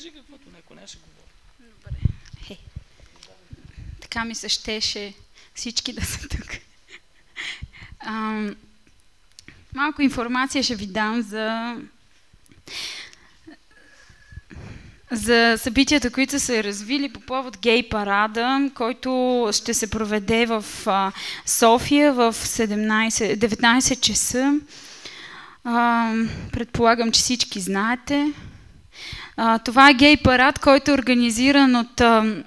кажи каквото някой не ще говори. Добре. Хе. Така ми се щеше всички да са тук. Ам, малко информация ще ви дам за за събитията, които са се развили по повод гей парада, който ще се проведе в София в 17, 19 часа. Предполагам, че всички знаете. Това е гей парад, който е организиран от а,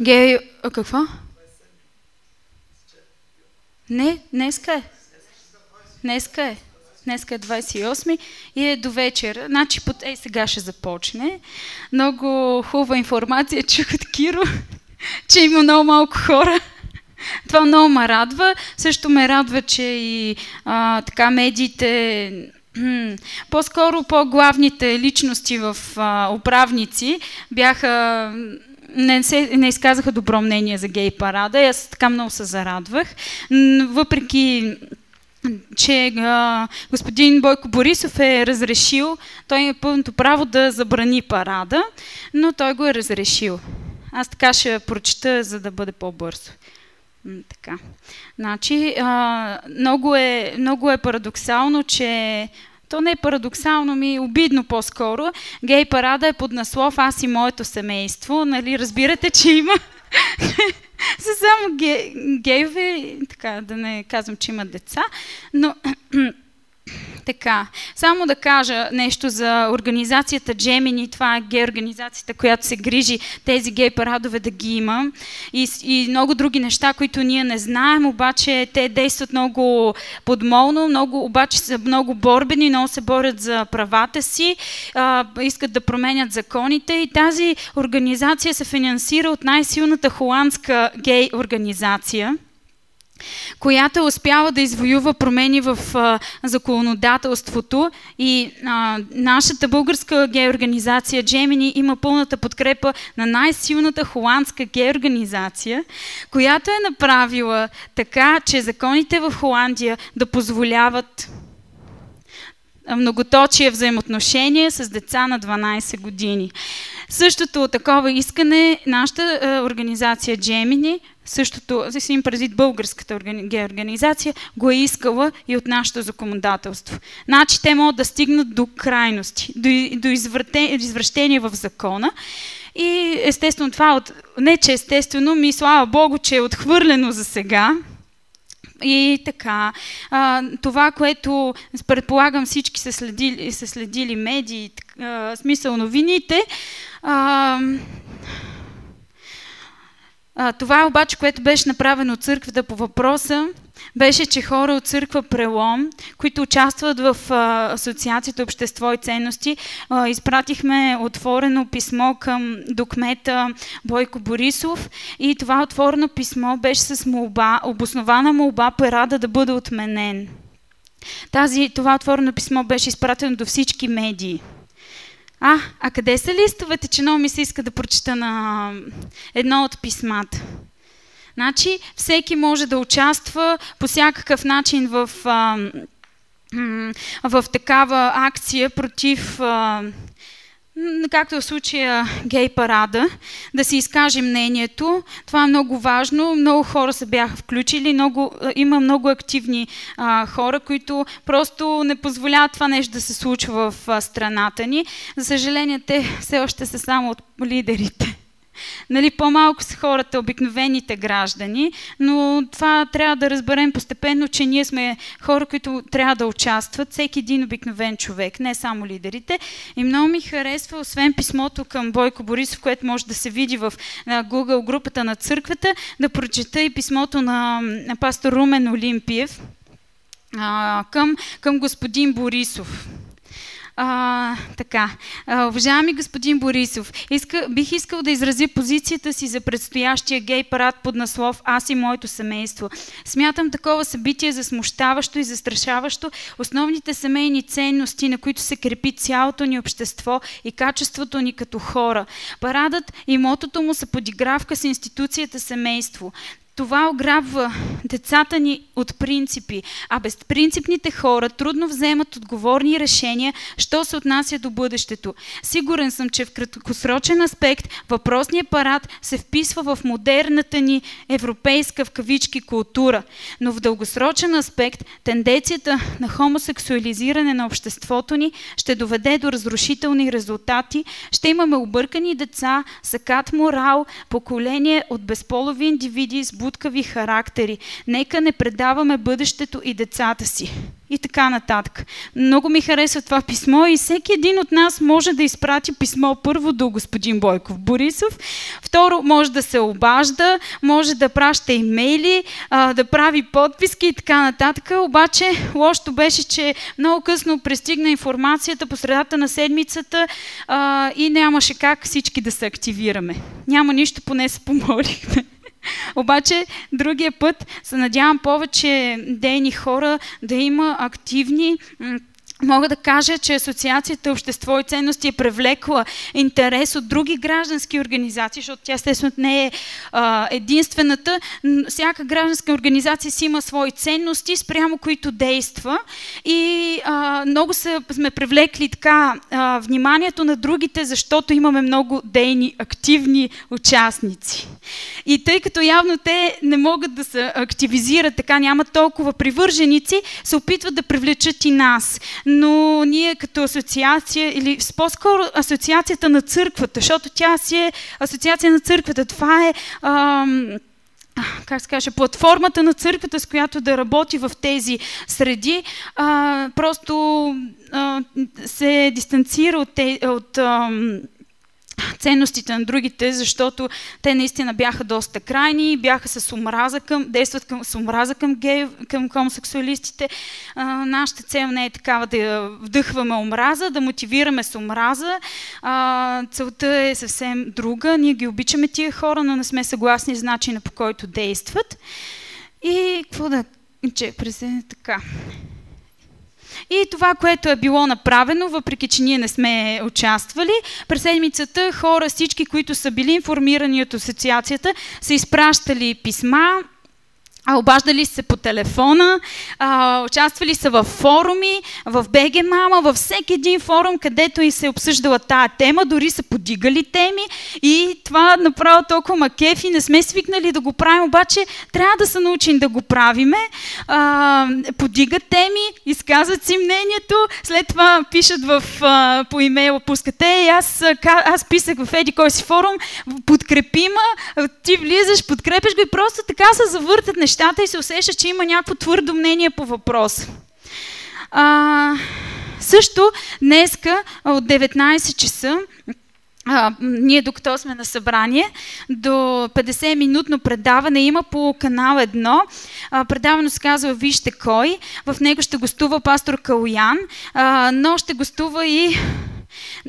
гей... А, какво? Не, днеска е. Днеска е. Днеска е 28 и е до вечера. Значи, под... ей, сега ще започне. Много хубава информация чух от Киро, че има много малко хора. Това много ме радва. Също ме радва, че и а, така медиите по-скоро по-главните личности в а, управници бяха не, се, не изказаха добро мнение за гей парада и аз така много се зарадвах. Въпреки че а, господин Бойко Борисов е разрешил, той има пълното право да забрани парада, но той го е разрешил. Аз така ще прочета, за да бъде по-бързо. Така. Значи, а, много, е, много е парадоксално, че то не е парадоксално, ми е обидно по-скоро. Гей парада е под наслов Аз и моето семейство. Нали, разбирате, че има са само ге, гейове, така да не казвам, че имат деца, но така, само да кажа нещо за организацията Gemini, това е гей организацията, която се грижи тези гей парадове да ги има. И, и много други неща, които ние не знаем, обаче те действат много подмолно, много, обаче са много борбени, много се борят за правата си, а, искат да променят законите. И тази организация се финансира от най-силната холандска гей която успява да извоюва промени в а, законодателството и а, нашата българска гей организация Gemini има пълната подкрепа на най-силната холандска гей организация, която е направила така, че законите в Холандия да позволяват многоточие взаимоотношения с деца на 12 години. Същото такова искане нашата организация Gemini, същото, си им предвид българската организация, го е искала и от нашето законодателство. Значи те могат да стигнат до крайности, до, до извращение в закона. И естествено това, от, не че естествено, ми слава Богу, че е отхвърлено за сега, и така, а, това, което предполагам всички са следили, са следили медии, а, смисъл новините, а, а, това обаче, което беше направено от църквата по въпроса, беше, че хора от църква Прелом, които участват в Асоциацията Общество и ценности, изпратихме отворено писмо към докмета Бойко Борисов и това отворено писмо беше с молба, обоснована молба парада да бъде отменен. Тази, това отворено писмо беше изпратено до всички медии. А, а къде са листовете, че много ми се иска да прочита на едно от писмата? Значи, всеки може да участва по всякакъв начин в, а, в такава акция против както в случая гей парада, да си изкаже мнението. Това е много важно. Много хора се бяха включили. Много, има много активни а, хора, които просто не позволяват това нещо да се случва в а, страната ни. За съжаление, те все още са само от лидерите. Нали, по-малко са хората, обикновените граждани, но това трябва да разберем постепенно, че ние сме хора, които трябва да участват, всеки един обикновен човек, не само лидерите. И много ми харесва, освен писмото към Бойко Борисов, което може да се види в Google групата на църквата, да прочета и писмото на, на пастор Румен Олимпиев а, към, към господин Борисов. А, така, а, уважаеми господин Борисов, иска, бих искал да изразя позицията си за предстоящия гей парад под наслов Аз и моето семейство. Смятам такова събитие за смущаващо и застрашаващо основните семейни ценности, на които се крепи цялото ни общество и качеството ни като хора. Парадът и мотото му са подигравка с институцията семейство. Това ограбва децата ни от принципи, а безпринципните хора трудно вземат отговорни решения, що се отнася до бъдещето. Сигурен съм, че в краткосрочен аспект въпросният парад се вписва в модерната ни европейска в кавички култура, но в дългосрочен аспект тенденцията на хомосексуализиране на обществото ни ще доведе до разрушителни резултати, ще имаме объркани деца, сакат морал, поколение от безполови индивиди с будкави характери. Нека не предаваме бъдещето и децата си. И така нататък. Много ми харесва това писмо и всеки един от нас може да изпрати писмо първо до господин Бойков Борисов, второ може да се обажда, може да праща имейли, да прави подписки и така нататък. Обаче лошото беше, че много късно пристигна информацията по средата на седмицата и нямаше как всички да се активираме. Няма нищо, поне се помолихме. Обаче, другия път се надявам повече дейни хора да има активни Мога да кажа, че Асоциацията Общество и ценности е привлекла интерес от други граждански организации, защото тя естествено не е а, единствената. Всяка гражданска организация си има свои ценности, спрямо които действа. И а, много са, сме привлекли така а, вниманието на другите, защото имаме много дейни, активни участници. И тъй като явно те не могат да се активизират, така нямат толкова привърженици, се опитват да привлечат и нас но ние като асоциация, или по-скоро асоциацията на църквата, защото тя си е асоциация на църквата. Това е ам, как се каже, платформата на църквата, с която да работи в тези среди, а, просто а, се дистанцира от, те, от ам, ценностите на другите, защото те наистина бяха доста крайни, бяха с омраза към, действат към, с омраза към, гей, към хомосексуалистите. А, нашата цел не е такава да вдъхваме омраза, да мотивираме с омраза. А, целта е съвсем друга. Ние ги обичаме тия хора, но не сме съгласни с начина по който действат. И какво да... Че, през така. И това, което е било направено, въпреки че ние не сме участвали, през седмицата хора, всички, които са били информирани от асоциацията, са изпращали писма, обаждали се по телефона, а, участвали са в форуми, в БГ Мама, във всеки един форум, където и се е обсъждала тая тема, дори са подигали теми и това направо толкова макефи, не сме свикнали да го правим, обаче трябва да се научим да го правиме. А, подигат теми, изказват си мнението, след това пишат в, а, по имейла, пускате, аз, аз писах в еди кой си форум, подкрепима, ти влизаш, подкрепиш го и просто така се завъртат неща нещата и се усеща, че има някакво твърдо мнение по въпрос. А, също днеска от 19 часа а, ние докато сме на събрание, до 50-минутно предаване има по канал 1. А, предаване се казва Вижте кой. В него ще гостува пастор Калуян, а, но ще гостува и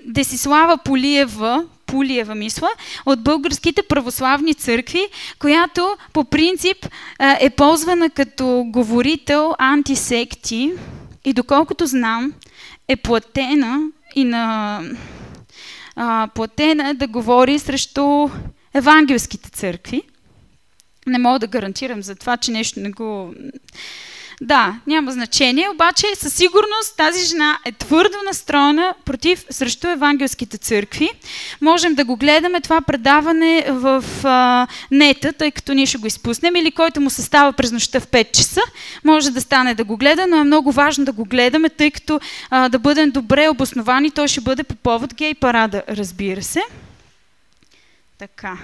Десислава Полиева, Пулиева, мисля, от българските православни църкви, която по принцип е ползвана като говорител антисекти и доколкото знам, е платена и на а, платена да говори срещу евангелските църкви. Не мога да гарантирам за това, че нещо не го да, няма значение, обаче със сигурност тази жена е твърдо настроена против срещу евангелските църкви. Можем да го гледаме това предаване в а, нета, тъй като ние ще го изпуснем, или който му се става през нощта в 5 часа, може да стане да го гледа, но е много важно да го гледаме, тъй като а, да бъдем добре обосновани, той ще бъде по повод гей парада, разбира се. Така.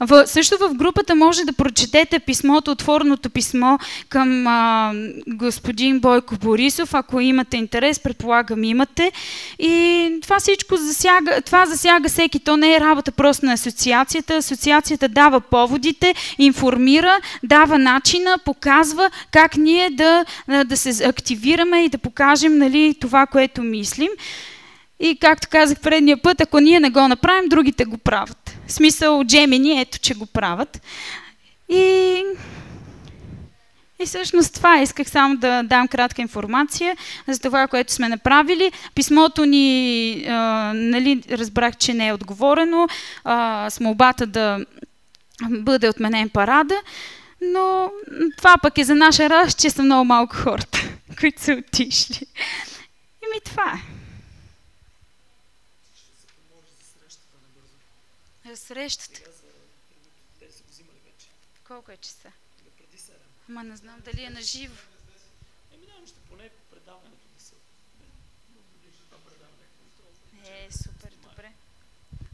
В, също в групата може да прочетете писмото, отвореното писмо към а, господин Бойко Борисов, ако имате интерес, предполагам имате. И това всичко засяга, това засяга всеки. То не е работа просто на асоциацията. Асоциацията дава поводите, информира, дава начина, показва как ние да, да се активираме и да покажем нали, това, което мислим. И както казах предния път, ако ние не го направим, другите го правят. В смисъл, Джемини, ето, че го правят. И, и всъщност това исках само да дам кратка информация за това, което сме направили. Писмото ни, а, нали, разбрах, че не е отговорено а, с молбата да бъде отменен парада. Но това пък е за наша радост, че са много малко хората, които са отишли. И ми това е. Срещата. Колко е часа? Ама не знам дали е на живо. Еми, нямам ще поне предаването да се... Е, супер, добре.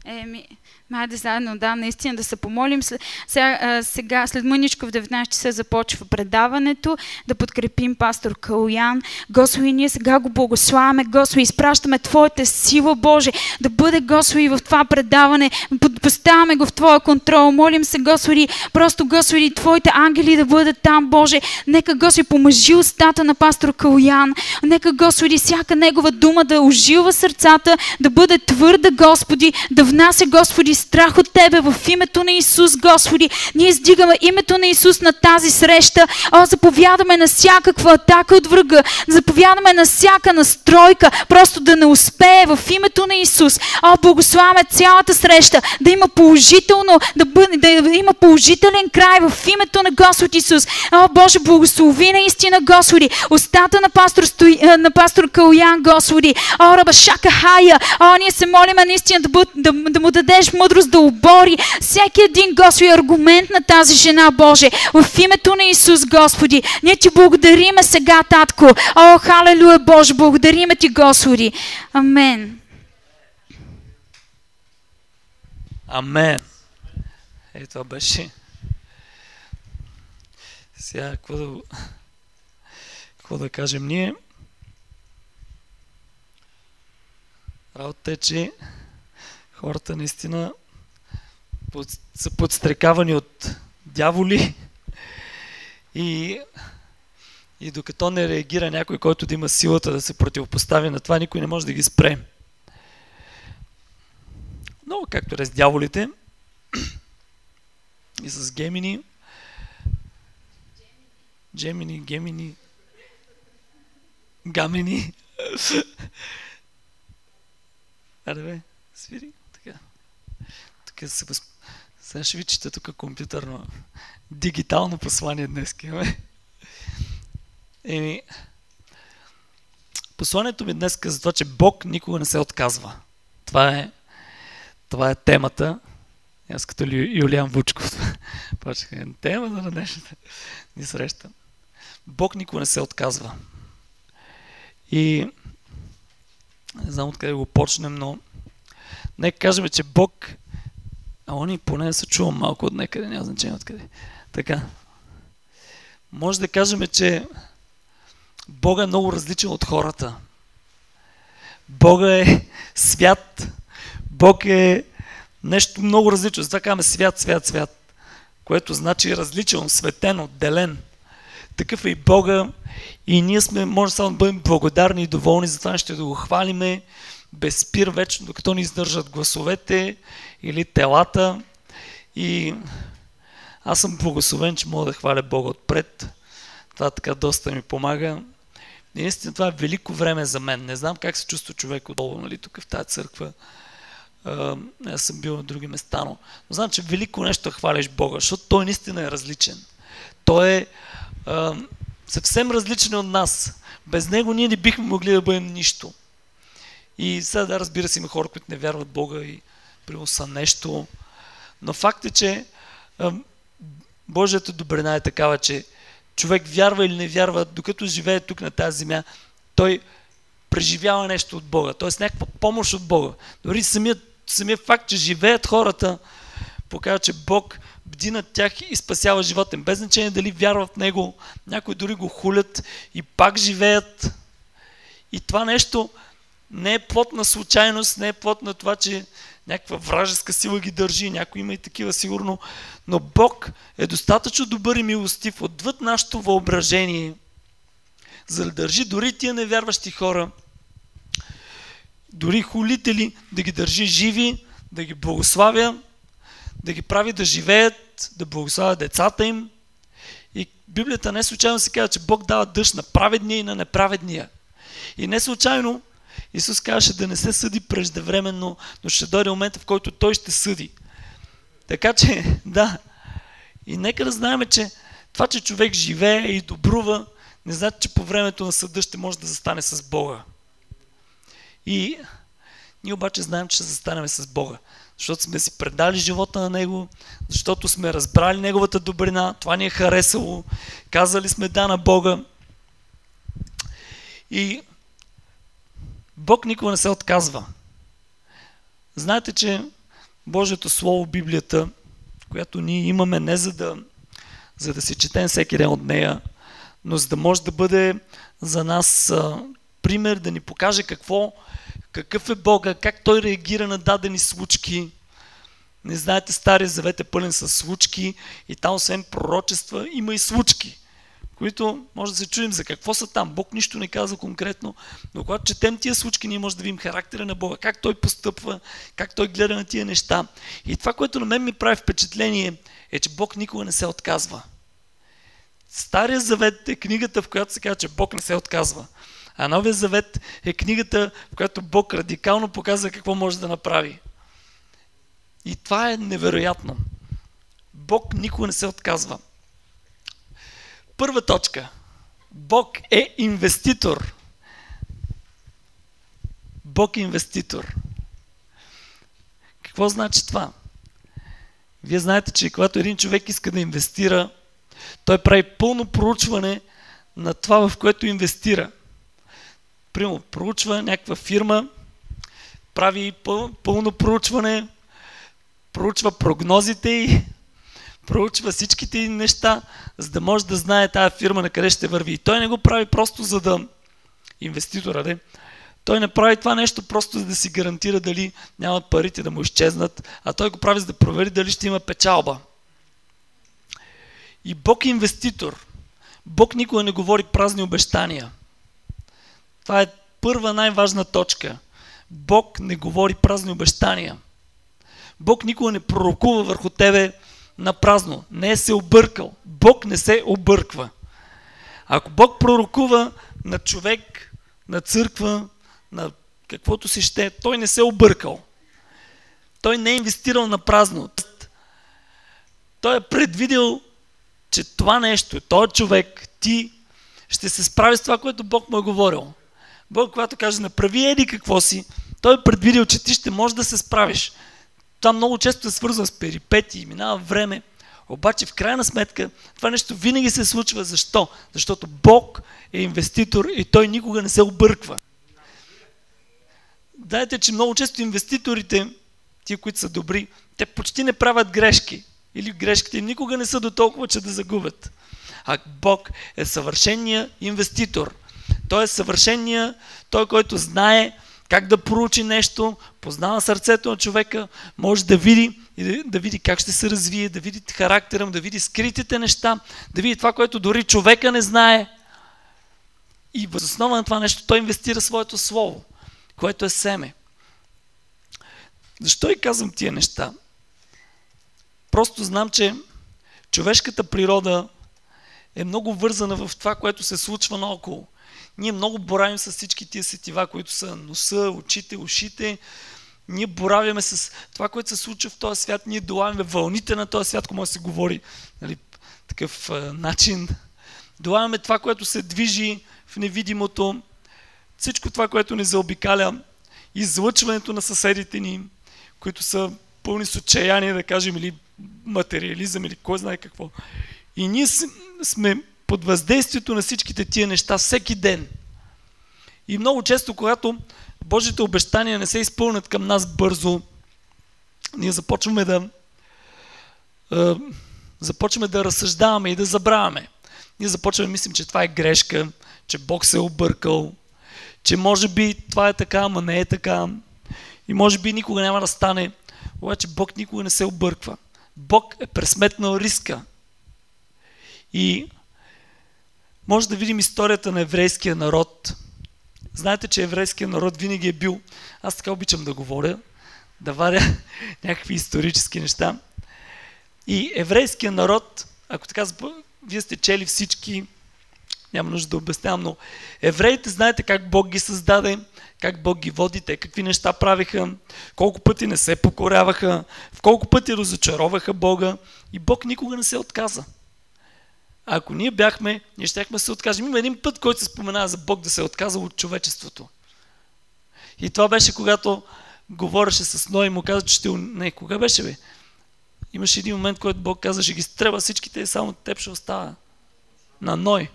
Еми, Майде заедно, да, наистина да се помолим. Сега, сега след мъничко в 19 часа започва предаването, да подкрепим пастор Калуян. Господи, ние сега го благославяме. Господи, изпращаме Твоята сила, Боже, да бъде, Господи, в това предаване. Поставяме го в Твоя контрол. Молим се, Господи, просто, Господи, Твоите ангели да бъдат там, Боже. Нека, Господи, помъжи устата на пастор Калуян. Нека, Господи, всяка негова дума да ожилва сърцата, да бъде твърда, Господи, да внася, Господи, страх от Тебе в името на Исус, Господи. Ние издигаме името на Исус на тази среща. О, заповядаме на всякаква атака от врага. Заповядаме на всяка настройка, просто да не успее в името на Исус. О, благославяме цялата среща, да има положително, да, бъде, да има положителен край в името на Господ Исус. О, Боже, благослови наистина, Господи, устата на пастор, Стои, на пастор Калуян, Господи. О, Раба Шака Хая, о, ние се молиме наистина да, бъд, да, да му дадеш мъдрост да обори всеки един, Господи, аргумент на тази жена, Боже. В името на Исус, Господи, ние ти благодариме сега, Татко. О, халелуя, Боже, благодариме ти, Господи. Амен. Амен. Е, това беше. Сега, какво да, какво да кажем ние? Работа е, че хората наистина са подстрекавани от дяволи и, и докато не реагира някой, който да има силата да се противопостави на това, никой не може да ги спре. Но, както е с дяволите и с гемини, Джемини, Гемини, Гамини. Аре бе, свири. Тук се възп... Сега ще ви чета тук компютърно. Дигитално послание днес имаме. Еми, посланието ми днес е за това, че Бог никога не се отказва. Това е, това е темата. Аз като ли Юлиан Вучков. Почнах темата на днешната ни среща. Бог никога не се отказва. И не знам откъде го почнем, но нека кажем, че Бог а они поне се чувам малко от некъде, няма значение откъде. Така. Може да кажем, че Бог е много различен от хората. Бога е свят. Бог е нещо много различно. Затова казваме свят, свят, свят. Което значи различен, светен, отделен. Такъв е и Бога. И ние сме, може само да бъдем благодарни и доволни за това, ще го хвалиме без спир вечно, докато ни издържат гласовете или телата. И аз съм благословен, че мога да хваля Бога отпред. Това така доста ми помага. И наистина това е велико време за мен. Не знам как се чувства човек отдолу, нали, тук в тази църква. аз съм бил на други места, но, но знам, че велико нещо хвалиш Бога, защото Той наистина е различен. Той е съвсем различен от нас. Без Него ние не бихме могли да бъдем нищо. И сега да разбира се има хора, които не вярват Бога и примерно са нещо. Но факт е, че Божията добрина е такава, че човек вярва или не вярва, докато живее тук на тази земя, той преживява нещо от Бога, т.е. някаква помощ от Бога. Дори самият, самият факт, че живеят хората, показва, че Бог бди над тях и спасява живота им. Без значение дали вярват в Него, някои дори го хулят и пак живеят. И това нещо не е плод на случайност, не е плод на това, че някаква вражеска сила ги държи, някой има и такива сигурно, но Бог е достатъчно добър и милостив отвъд нашето въображение, за да държи дори тия невярващи хора, дори хулители, да ги държи живи, да ги благославя, да ги прави да живеят, да благославя децата им. И Библията не случайно се казва, че Бог дава дъжд на праведния и на неправедния. И не случайно Исус казваше да не се съди преждевременно, но ще дойде момента, в който Той ще съди. Така че, да. И нека да знаем, че Това, че човек живее и добрува, не значи, че по времето на съда ще може да застане с Бога. И ние обаче знаем, че ще застанем с Бога. Защото сме си предали живота на Него, защото сме разбрали Неговата добрина, това ни е харесало, казали сме да на Бога. И Бог никога не се отказва. Знаете, че Божието Слово, Библията, която ние имаме не за да, за да си четем всеки ден от нея, но за да може да бъде за нас а, пример, да ни покаже какво, какъв е Бога, как Той реагира на дадени случки. Не знаете, Стария Завет е пълен с случки и там освен пророчества има и случки които може да се чуем за какво са там. Бог нищо не казва конкретно, но когато четем тия случки, ние може да видим характера на Бога, как Той постъпва, как Той гледа на тия неща. И това, което на мен ми прави впечатление, е, че Бог никога не се отказва. Стария завет е книгата, в която се казва, че Бог не се отказва. А Новия завет е книгата, в която Бог радикално показва какво може да направи. И това е невероятно. Бог никога не се отказва. Първа точка. Бог е инвеститор. Бог е инвеститор. Какво значи това? Вие знаете, че когато един човек иска да инвестира, той прави пълно проучване на това, в което инвестира. Примерно, проучва някаква фирма, прави пълно проучване, проучва прогнозите и проучва всичките неща, за да може да знае тази фирма на къде ще върви. И той не го прави просто за да инвеститора, де. Той не прави това нещо просто за да си гарантира дали нямат парите да му изчезнат, а той го прави за да провери дали ще има печалба. И Бог е инвеститор. Бог никога не говори празни обещания. Това е първа най-важна точка. Бог не говори празни обещания. Бог никога не пророкува върху тебе на празно. Не е се объркал. Бог не се обърква. Ако Бог пророкува на човек, на църква, на каквото си ще, той не се е объркал. Той не е инвестирал на празно. Той е предвидил, че това нещо, този човек, ти, ще се справи с това, което Бог му е говорил. Бог, когато каже, направи еди какво си, той е предвидил, че ти ще можеш да се справиш. Това много често се свързва с перипети, минава време. Обаче в крайна сметка това нещо винаги се случва. Защо? Защото Бог е инвеститор и той никога не се обърква. Дайте, че много често инвеститорите, тия, които са добри, те почти не правят грешки. Или грешките никога не са до толкова, че да загубят. А Бог е съвършения инвеститор. Той е съвършения, той, който знае как да проучи нещо, познава сърцето на човека, може да види, и да види как ще се развие, да види характера му, да види скритите неща, да види това, което дори човека не знае. И въз основа на това нещо той инвестира своето слово, което е семе. Защо и казвам тия неща? Просто знам, че човешката природа е много вързана в това, което се случва наоколо. Ние много боравим с всички тия сетива, които са носа, очите, ушите. Ние боравяме с това, което се случва в този свят. Ние долавяме вълните на този свят, ако може да се говори нали, такъв а, начин. Долавяме това, което се движи в невидимото. Всичко това, което ни заобикаля. Излъчването на съседите ни, които са пълни с отчаяние, да кажем, или материализъм, или кой знае какво. И ние сме под въздействието на всичките тия неща всеки ден. И много често, когато Божите обещания не се изпълнят към нас бързо, ние започваме да е, започваме да разсъждаваме и да забравяме. Ние започваме да мислим, че това е грешка, че Бог се е объркал, че може би това е така, ама не е така. И може би никога няма да стане. Обаче Бог никога не се обърква. Бог е пресметнал риска. И може да видим историята на еврейския народ. Знаете, че еврейския народ винаги е бил, аз така обичам да говоря, да варя някакви исторически неща. И еврейския народ, ако така, вие сте чели всички, няма нужда да обяснявам, но евреите знаете как Бог ги създаде, как Бог ги води, те какви неща правиха, колко пъти не се покоряваха, в колко пъти разочароваха Бога и Бог никога не се отказа. Ако ние бяхме, ние щяхме се откажем. Има един път, който се споменава за Бог да се е отказал от човечеството. И това беше когато говореше с Ной и му каза, че ще... Не, кога беше бе? Имаше един момент, който Бог каза, ще ги стреба всичките и само теб ще остава. На Ной.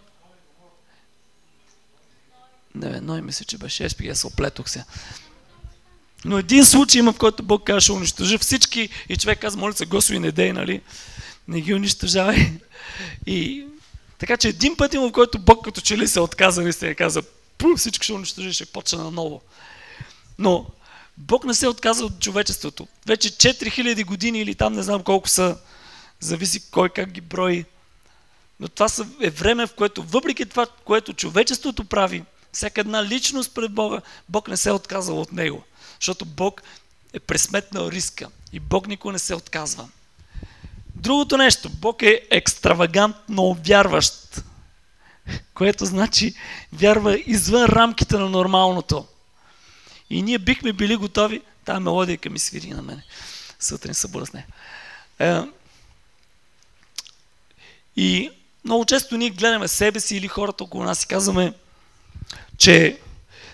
Не, бе, Ной мисля, че беше. Еспи, аз се оплетох се. Но един случай има, в който Бог каза, ще унищожи всички и човек каза, моля се, Господи, не дей, нали? Не ги унищожавай. И така че един път има, в който Бог като че ли се отказа и се каза, пу, всичко ще унищожи, ще почне наново. Но Бог не се отказа от човечеството. Вече 4000 години или там не знам колко са, зависи кой как ги брои. Но това е време, в което въпреки това, което човечеството прави, всяка една личност пред Бога, Бог не се е отказал от него. Защото Бог е пресметнал риска и Бог никога не се отказва. Другото нещо, Бог е екстравагантно вярващ, което значи вярва извън рамките на нормалното. И ние бихме били готови, тази мелодия ми свири на мене, сутрин събуда с нея. Е, и много често ние гледаме себе си или хората около нас и казваме, че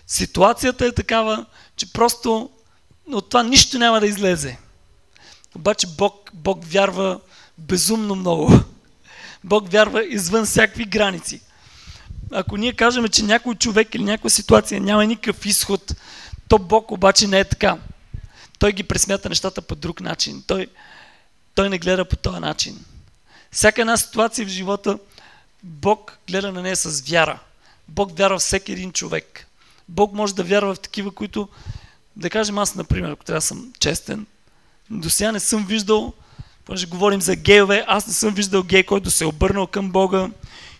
ситуацията е такава, че просто от това нищо няма да излезе. Обаче Бог, Бог вярва безумно много. Бог вярва извън всякакви граници. Ако ние кажем, че някой човек или някаква ситуация няма никакъв изход, то Бог обаче не е така. Той ги пресмята нещата по друг начин. Той, той не гледа по този начин. Всяка една ситуация в живота, Бог гледа на нея с вяра. Бог вярва всеки един човек. Бог може да вярва в такива, които, да кажем аз, например, ако трябва да съм честен, до сега не съм виждал, понеже говорим за гейове, аз не съм виждал гей, който се е обърнал към Бога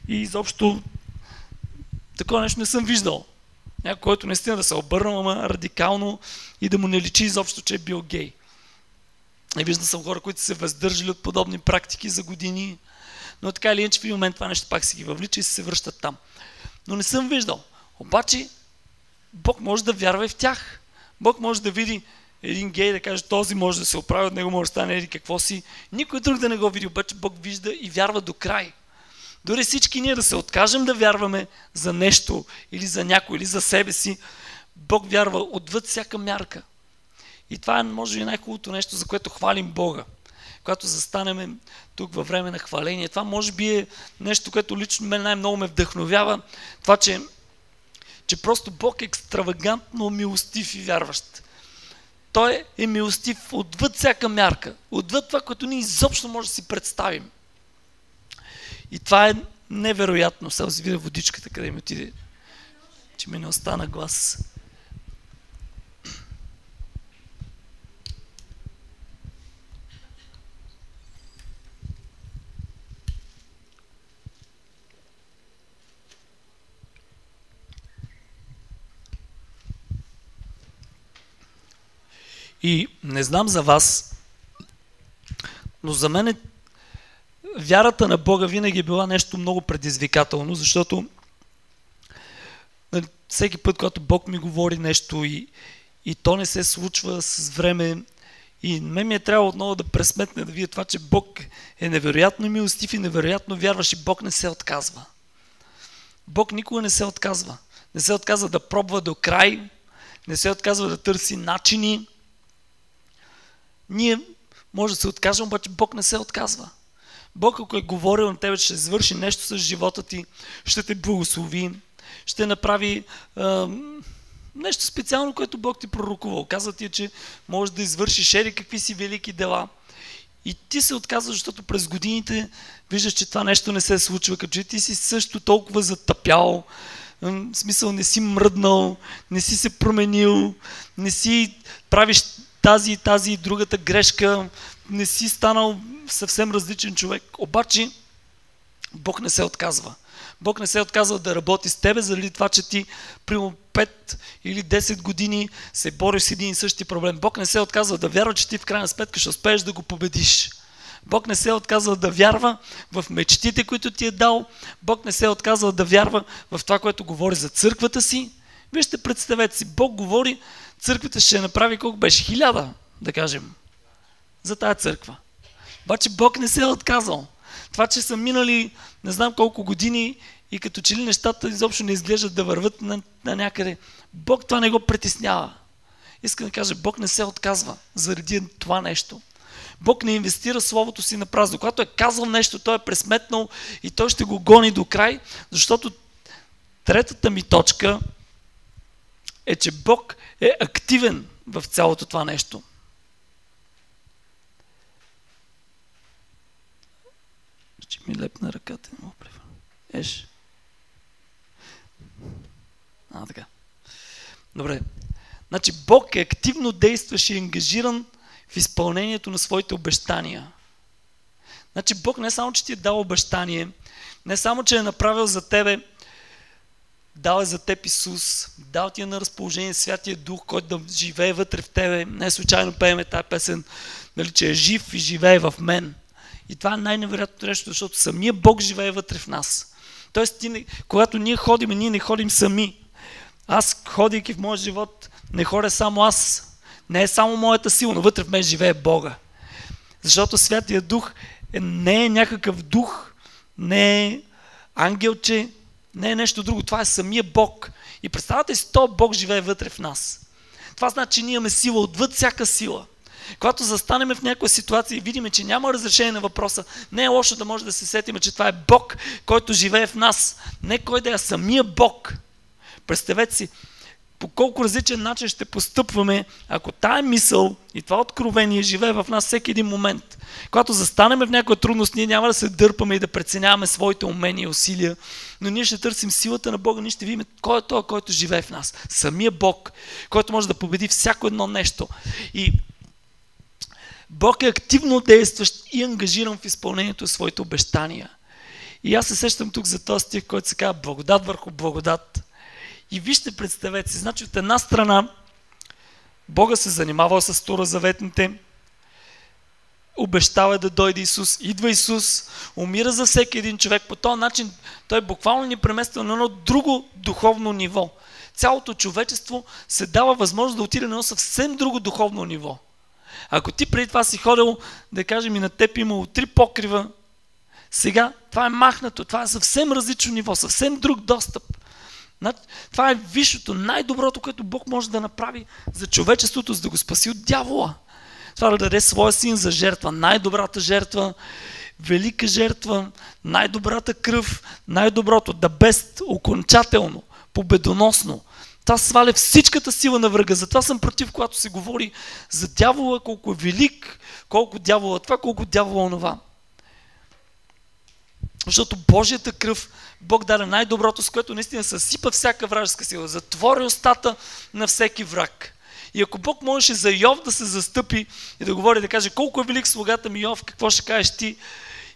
и изобщо такова нещо не съм виждал. Някой, който наистина да се е обърнал, ама радикално и да му не личи изобщо, че е бил гей. И виждам съм хора, които се въздържали от подобни практики за години, но така или иначе в един момент това нещо пак си ги въвлича и се връщат там. Но не съм виждал. Обаче Бог може да вярва и в тях. Бог може да види един гей да каже, този може да се оправи, от него може да стане или какво си. Никой друг да не го види, обаче Бог вижда и вярва до край. Дори всички ние да се откажем да вярваме за нещо или за някой, или за себе си, Бог вярва отвъд всяка мярка. И това е, може би, най-хубавото нещо, за което хвалим Бога. Когато застанем тук във време на хваление. Това може би е нещо, което лично мен най-много ме вдъхновява. Това, че, че просто Бог е екстравагантно милостив и вярващ. Той е милостив отвъд всяка мярка. Отвъд това, което ние изобщо може да си представим. И това е невероятно. Сега си видя водичката, къде ми отиде, че ми не остана глас. И не знам за вас, но за мен е вярата на Бога винаги е била нещо много предизвикателно, защото нали, всеки път, когато Бог ми говори нещо и, и то не се случва с време, и мен ми е трябвало отново да пресметне да видя това, че Бог е невероятно милостив и невероятно вярваш и Бог не се отказва. Бог никога не се отказва. Не се отказва да пробва до край, не се отказва да търси начини. Ние може да се откажем, обаче Бог не се отказва. Бог, ако е говорил на тебе, че ще извърши нещо с живота ти, ще те благослови, ще направи а, нещо специално, което Бог ти пророкувал. Казва ти, че може да извършиш ери какви си велики дела. И ти се отказваш, защото през годините виждаш, че това нещо не се случва, като че ти си също толкова затъпял, в смисъл не си мръднал, не си се променил, не си правиш тази и тази и другата грешка, не си станал съвсем различен човек. Обаче, Бог не се отказва. Бог не се отказва да работи с тебе, заради това, че ти примерно 5 или 10 години се бориш с един и същи проблем. Бог не се отказва да вярва, че ти в крайна сметка ще успееш да го победиш. Бог не се отказва да вярва в мечтите, които ти е дал. Бог не се отказва да вярва в това, което говори за църквата си. Вижте, представете си, Бог говори, църквата ще направи колко беше? Хиляда, да кажем за тая църква. Обаче Бог не се е отказал. това, че са минали не знам колко години и като че ли нещата изобщо не изглеждат да върват на, на някъде. Бог това не го притеснява. Искам да кажа, Бог не се отказва заради това нещо. Бог не инвестира Словото си на празно. Когато е казал нещо, той е пресметнал и той ще го гони до край, защото третата ми точка е, че Бог е активен в цялото това нещо. Ще ми лепна ръката, не мога Еш. А, така. Добре. Значи Бог е активно действащ и ангажиран в изпълнението на своите обещания. Значи Бог не само, че ти е дал обещание, не само, че е направил за тебе, дал е за теб Исус, дал ти е на разположение Святия Дух, който да живее вътре в тебе. Не случайно пееме тази песен, нали, че е жив и живее в мен. И това е най-невероятното нещо, защото самия Бог живее вътре в нас. Тоест, ти, когато ние ходим, ние не ходим сами. Аз, ходейки в моя живот, не ходя само аз. Не е само моята сила, но вътре в мен живее Бога. Защото Святия Дух е, не е някакъв дух, не е ангелче, не е нещо друго. Това е самия Бог. И представете си, то Бог живее вътре в нас. Това значи, че ние имаме сила отвъд всяка сила. Когато застанем в някаква ситуация и видим, че няма разрешение на въпроса, не е лошо да може да се сетим, че това е Бог, който живее в нас. Не кой да е, самия Бог. Представете си, по колко различен начин ще постъпваме, ако тая мисъл и това откровение живее в нас всеки един момент. Когато застанем в някаква трудност, ние няма да се дърпаме и да преценяваме своите умения и усилия, но ние ще търсим силата на Бога, ние ще видим кой е той, който живее в нас. Самия Бог, който може да победи всяко едно нещо. И Бог е активно действащ и ангажиран в изпълнението на своите обещания. И аз се сещам тук за този стих, който се казва благодат върху благодат. И вижте, представете си, значи от една страна Бога се занимава с Заветните, обещава да дойде Исус, идва Исус, умира за всеки един човек. По този начин той буквално ни премества на едно друго духовно ниво. Цялото човечество се дава възможност да отиде на едно съвсем друго духовно ниво. Ако ти преди това си ходил, да кажем и на теб имало три покрива, сега това е махнато, това е съвсем различно ниво, съвсем друг достъп. Това е висшето, най-доброто, което Бог може да направи за човечеството, за да го спаси от дявола. Това да даде своя син за жертва, най-добрата жертва, велика жертва, най-добрата кръв, най-доброто, да бест, окончателно, победоносно. Това сваля всичката сила на врага. Затова съм против, когато се говори за дявола, колко е велик, колко дявола това, колко дявола онова. Защото Божията кръв, Бог даде най-доброто, с което наистина съсипа всяка вражеска сила. Затвори устата на всеки враг. И ако Бог можеше за Йов да се застъпи и да говори, да каже колко е велик слугата ми Йов, какво ще кажеш ти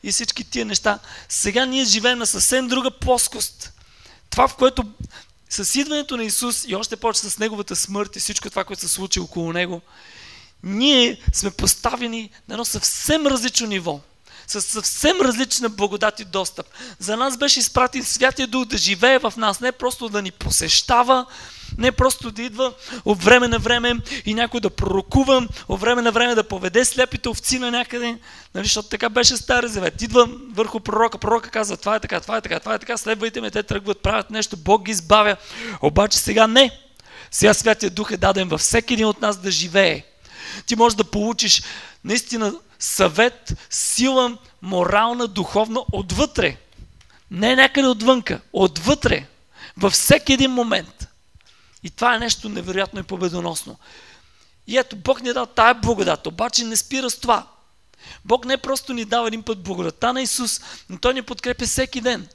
и всички тия неща, сега ние живеем на съвсем друга плоскост. Това, в което с идването на Исус и още повече с Неговата смърт и всичко това, което се случи около Него, ние сме поставени на едно съвсем различно ниво с съвсем различна благодат и достъп. За нас беше изпратен Святия Дух да живее в нас, не просто да ни посещава, не просто да идва от време на време и някой да пророкува, от време на време да поведе слепите овци на някъде, нали, защото така беше Стари Завет. Идва върху пророка, пророка казва това е така, това е така, това е така, следвайте ме, те тръгват, правят нещо, Бог ги избавя. Обаче сега не. Сега Святия Дух е даден във всеки един от нас да живее. Ти можеш да получиш наистина съвет, сила, морална, духовна отвътре. Не някъде отвънка, отвътре. Във всеки един момент. И това е нещо невероятно и победоносно. И ето, Бог ни е дал тая благодат, обаче не спира с това. Бог не просто ни дава един път благодата на Исус, но Той ни подкрепя всеки ден.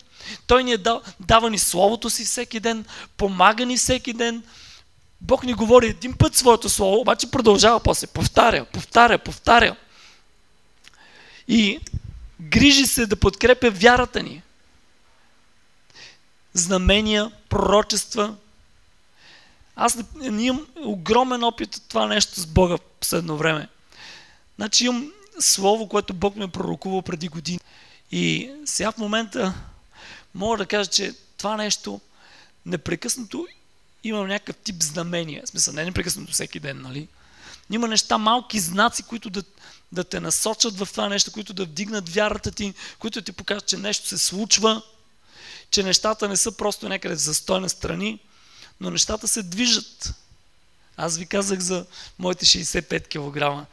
Той ни е дал, дава ни Словото си всеки ден, помага ни всеки ден. Бог ни говори един път своето Слово, обаче продължава после, повтаря, повтаря, повтаря и грижи се да подкрепя вярата ни. Знамения, пророчества. Аз не имам огромен опит от това нещо с Бога в последно време. Значи имам слово, което Бог ме пророкувал преди години. И сега в момента мога да кажа, че това нещо непрекъснато имам някакъв тип знамения. В смисъл, не непрекъснато всеки ден, нали? Има неща, малки знаци, които да, да те насочат в това нещо, които да вдигнат вярата ти, които ти покажат, че нещо се случва, че нещата не са просто някъде застой страни, но нещата се движат. Аз ви казах за моите 65 кг.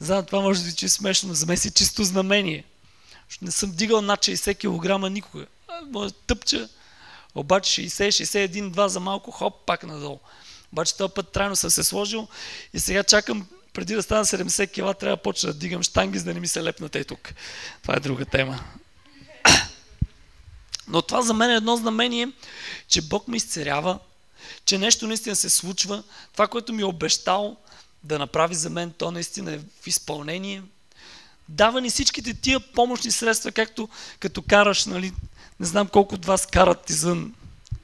За това може да ви че е смешно, за мен си чисто знамение. Не съм дигал над 60 кг никога. Може тъпча, обаче 60, 61, 2 за малко, хоп, пак надолу. Обаче този път трайно съм се сложил и сега чакам преди да стана 70 кг, трябва да почна да дигам штанги, за да не ми се лепнат и тук. Това е друга тема. Но това за мен е едно знамение, че Бог ме изцерява, че нещо наистина се случва. Това, което ми е обещал да направи за мен, то наистина е в изпълнение. Дава ни всичките тия помощни средства, както като караш, нали, не знам колко от вас карат извън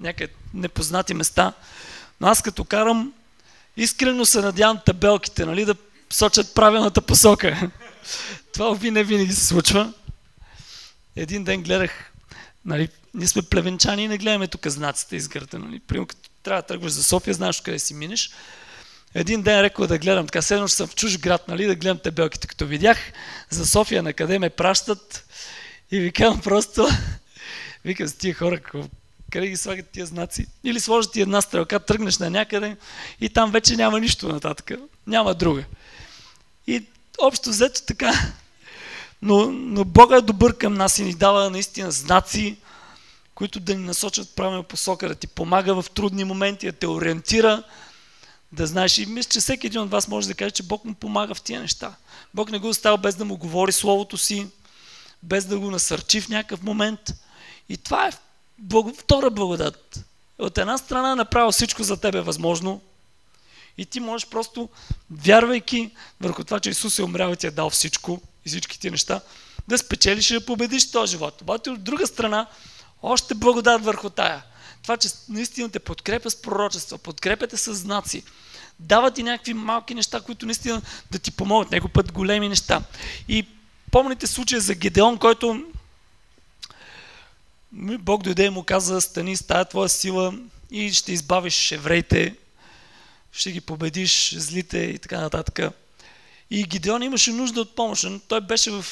някъде непознати места, но аз като карам, искрено се надявам табелките, нали, да сочат правилната посока. Това ови не винаги се случва. Един ден гледах, нали, ние сме плевенчани и не гледаме тук знаците изгърта. Нали. Примерно, като трябва да тръгваш за София, знаеш къде си минеш. Един ден рекла да гледам, така седно, съм в чуж град, нали, да гледам табелките. Като видях за София на къде ме пращат и викам просто, викам с тия хора, къде ги слагат тия знаци. Или сложат ти една стрелка, тръгнеш на някъде и там вече няма нищо нататък. Няма друга. И общо взето така. Но, но Бога е добър към нас и ни дава наистина знаци, които да ни насочат правилно посока, да ти помага в трудни моменти, да те ориентира, да знаеш. И мисля, че всеки един от вас може да каже, че Бог му помага в тия неща. Бог не го оставя без да му говори Словото си, без да го насърчи в някакъв момент. И това е втора благодат. От една страна е направил всичко за тебе възможно и ти можеш просто, вярвайки върху това, че Исус е умрял и ти е дал всичко и всички ти неща, да спечелиш и да победиш този живот. Обаче от друга страна, още благодат върху тая. Това, че наистина те подкрепя с пророчества, подкрепяте с знаци, дава ти някакви малки неща, които наистина да ти помогнат, него път големи неща. И помните случая за Гедеон, който Бог дойде и му каза, стани с тая твоя сила и ще избавиш евреите, ще ги победиш, злите и така нататък. И Гидеон имаше нужда от помощ. Той беше в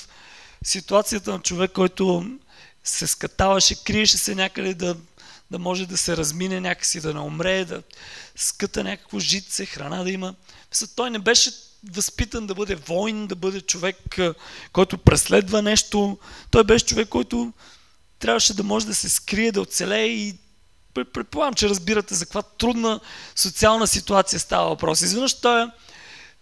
ситуацията на човек, който се скатаваше, криеше се някъде да, да може да се размине някакси, да не умре, да скъта някакво житце, храна да има. Той не беше възпитан да бъде войн, да бъде човек, който преследва нещо. Той беше човек, който трябваше да може да се скрие, да оцелее и предполагам, че разбирате за каква трудна социална ситуация става въпрос. Изведнъж той е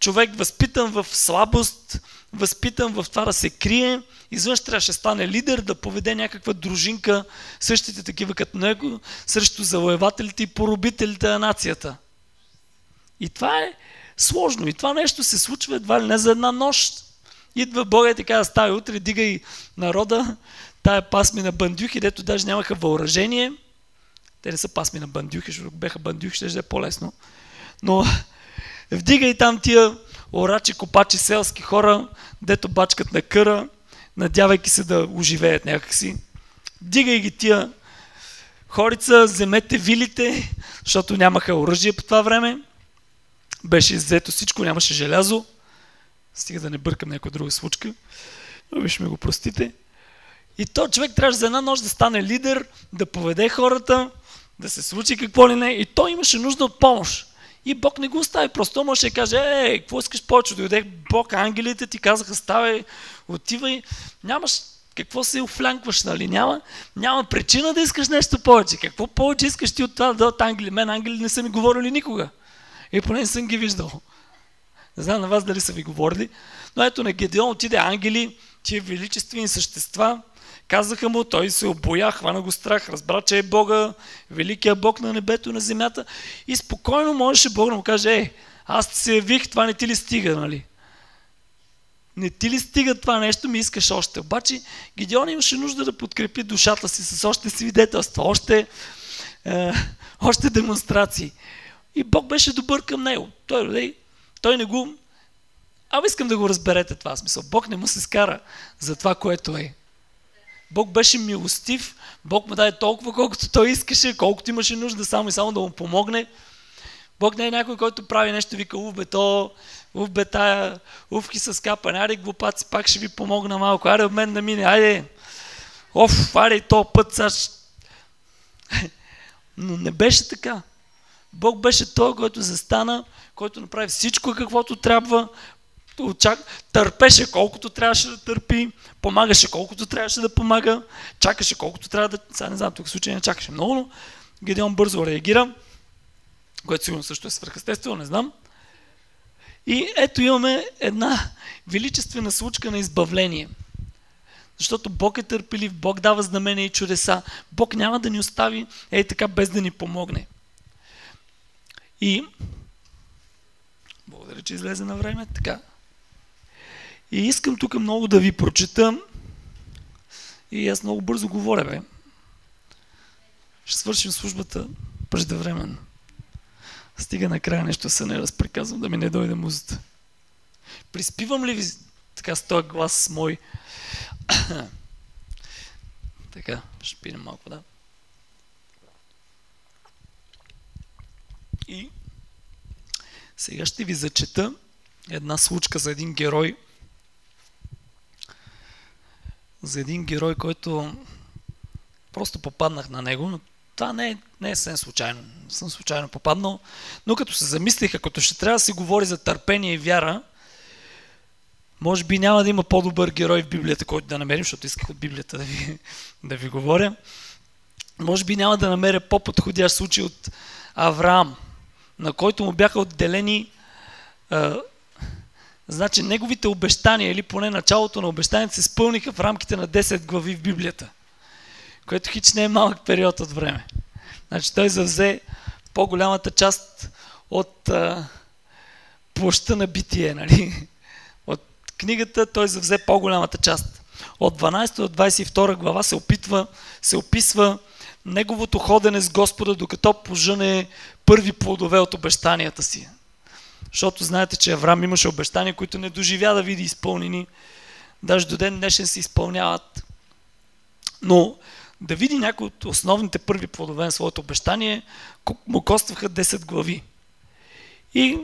човек възпитан в слабост, възпитан в това да се крие, изведнъж трябваше да стане лидер, да поведе някаква дружинка, същите такива като него, срещу завоевателите и поробителите на нацията. И това е сложно. И това нещо се случва едва ли не за една нощ. Идва Бога и така да става утре, дига и народа, тая пасми на бандюхи, дето даже нямаха въоръжение. Те не са пасми на бандюхи, защото беха бандюхи, ще е по-лесно. Но вдига и там тия орачи, копачи, селски хора, дето бачкат на къра, надявайки се да оживеят някакси. Дигай ги тия хорица, вземете вилите, защото нямаха оръжие по това време. Беше иззето всичко, нямаше желязо. Стига да не бъркам някоя друга случка. Но виж ми го простите. И то човек трябваше за една нощ да стане лидер, да поведе хората, да се случи какво ли не. И той имаше нужда от помощ. И Бог не го остави. Просто може да каже, е, какво искаш повече? Дойде Бог, ангелите ти казаха, ставай, отивай. Нямаш какво се офлянкваш, нали? Няма, няма причина да искаш нещо повече. Какво повече искаш ти от това да дадат ангели? Мен ангели не са ми говорили никога. И поне не съм ги виждал. Не знам на вас дали са ви говорили. Но ето на Гедеон отиде ангели, тия величествени същества, Казаха му, той се обоя, хвана го страх, разбра, че е Бога, великия Бог на небето и на земята и спокойно можеше Бог да му каже, е, аз ти се явих, това не ти ли стига, нали? Не ти ли стига това нещо, ми искаш още. Обаче Гидеон имаше нужда да подкрепи душата си с още свидетелства, още, е, още демонстрации. И Бог беше добър към него. Той, той не го... Ама искам да го разберете това смисъл. Бог не му се скара за това, което е. Бог беше милостив, Бог му даде толкова, колкото той искаше, колкото имаше нужда само и само да му помогне. Бог не е някой, който прави нещо вика, бе, то уф бе тая, уфки с капане, аре глупаци, пак ще ви помогна малко, аре от мен да мине, айде, оф, аре то път сега Но не беше така. Бог беше той, който застана, който направи всичко каквото трябва, очак... търпеше колкото трябваше да търпи, помагаше колкото трябваше да помага, чакаше колкото трябва да... Сега не знам, тук случай не чакаше много, но Гедеон бързо реагира, което сигурно също е свърхъестествено, не знам. И ето имаме една величествена случка на избавление. Защото Бог е търпелив, Бог дава знамения и чудеса. Бог няма да ни остави ей така без да ни помогне. И благодаря, че излезе на време. Така. И искам тук много да ви прочета. И аз много бързо говоря, бе. Ще свършим службата преждевременно. Стига накрая нещо се не разприказвам, да ми не дойде музата. Приспивам ли ви така с този глас мой? така, ще пинем малко, да. И сега ще ви зачета една случка за един герой. За един герой, който просто попаднах на него, но това не е, не е съвсем случайно. Съм случайно попаднал. Но като се замислих, като ще трябва да се говори за търпение и вяра, може би няма да има по-добър герой в Библията, който да намерим, защото исках от Библията да ви, да ви говоря. Може би няма да намеря по-подходящ случай от Авраам, на който му бяха отделени а, значи неговите обещания, или поне началото на обещанията се спълниха в рамките на 10 глави в Библията което хич не е малък период от време. Значи той завзе по-голямата част от а, площа на битие, нали? От книгата той завзе по-голямата част. От 12 до 22 глава се опитва, се описва неговото ходене с Господа, докато пожъне първи плодове от обещанията си. Защото знаете, че Авраам имаше обещания, които не доживя да види изпълнени. Даже до ден днешен се изпълняват. Но да види някои от основните първи плодове на своето обещание, му костваха 10 глави. И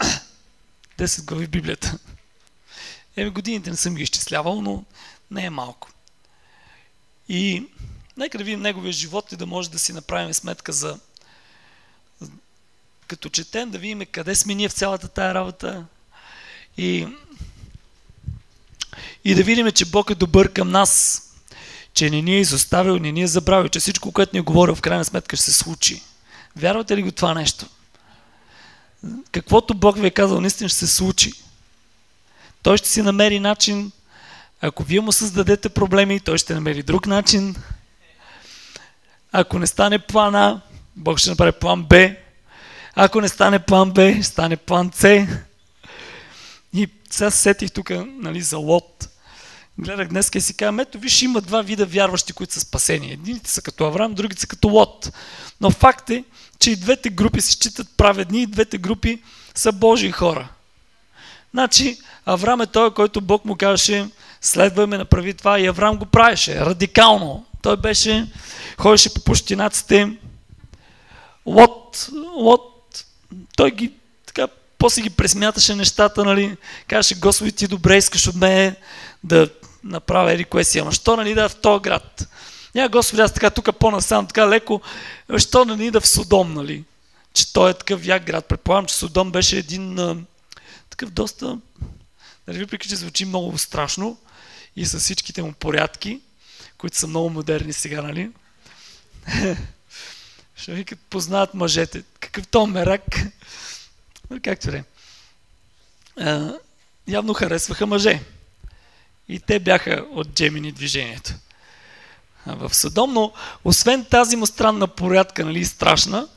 10 глави в Библията. Еми годините не съм ги изчислявал, но не е малко. И нека да видим неговия живот и да може да си направим сметка за като четем, да видим къде сме ние в цялата тая работа и, и да видим, че Бог е добър към нас че не ни е изоставил, не ни е забравил, че всичко, което ни е говорил, в крайна сметка ще се случи. Вярвате ли го това нещо? Каквото Бог ви е казал, наистина ще се случи. Той ще си намери начин, ако вие му създадете проблеми, той ще намери друг начин. Ако не стане плана, Бог ще направи план Б. Ако не стане план Б, стане план С. И сега сетих тук нали, за Лот гледах днес и си казвам, ето виж, има два вида вярващи, които са спасени. Едините са като Авраам, другите са като Лот. Но факт е, че и двете групи се считат праведни, и двете групи са Божии хора. Значи, Авраам е той, който Бог му казваше, следвай ме, направи това и Авраам го правеше радикално. Той беше, ходеше по пущинаците. Лот, Лот, той ги така, после ги пресмяташе нещата, нали, казваше, Господи, ти добре искаш от мен да направя ери кое си, ама що нали да в този град? Ня, Господи, аз така тук по-насам, така леко, що нали да в Содом, нали? Че той е такъв як град. Предполагам, че Содом беше един а, такъв доста, нали, въпреки че звучи много страшно и с всичките му порядки, които са много модерни сега, нали? Ще викат, познават мъжете. Какъв то мерак. Както е. Явно харесваха мъже. И те бяха от Джемини движението. В Содом, но освен тази му странна порядка, нали, страшна,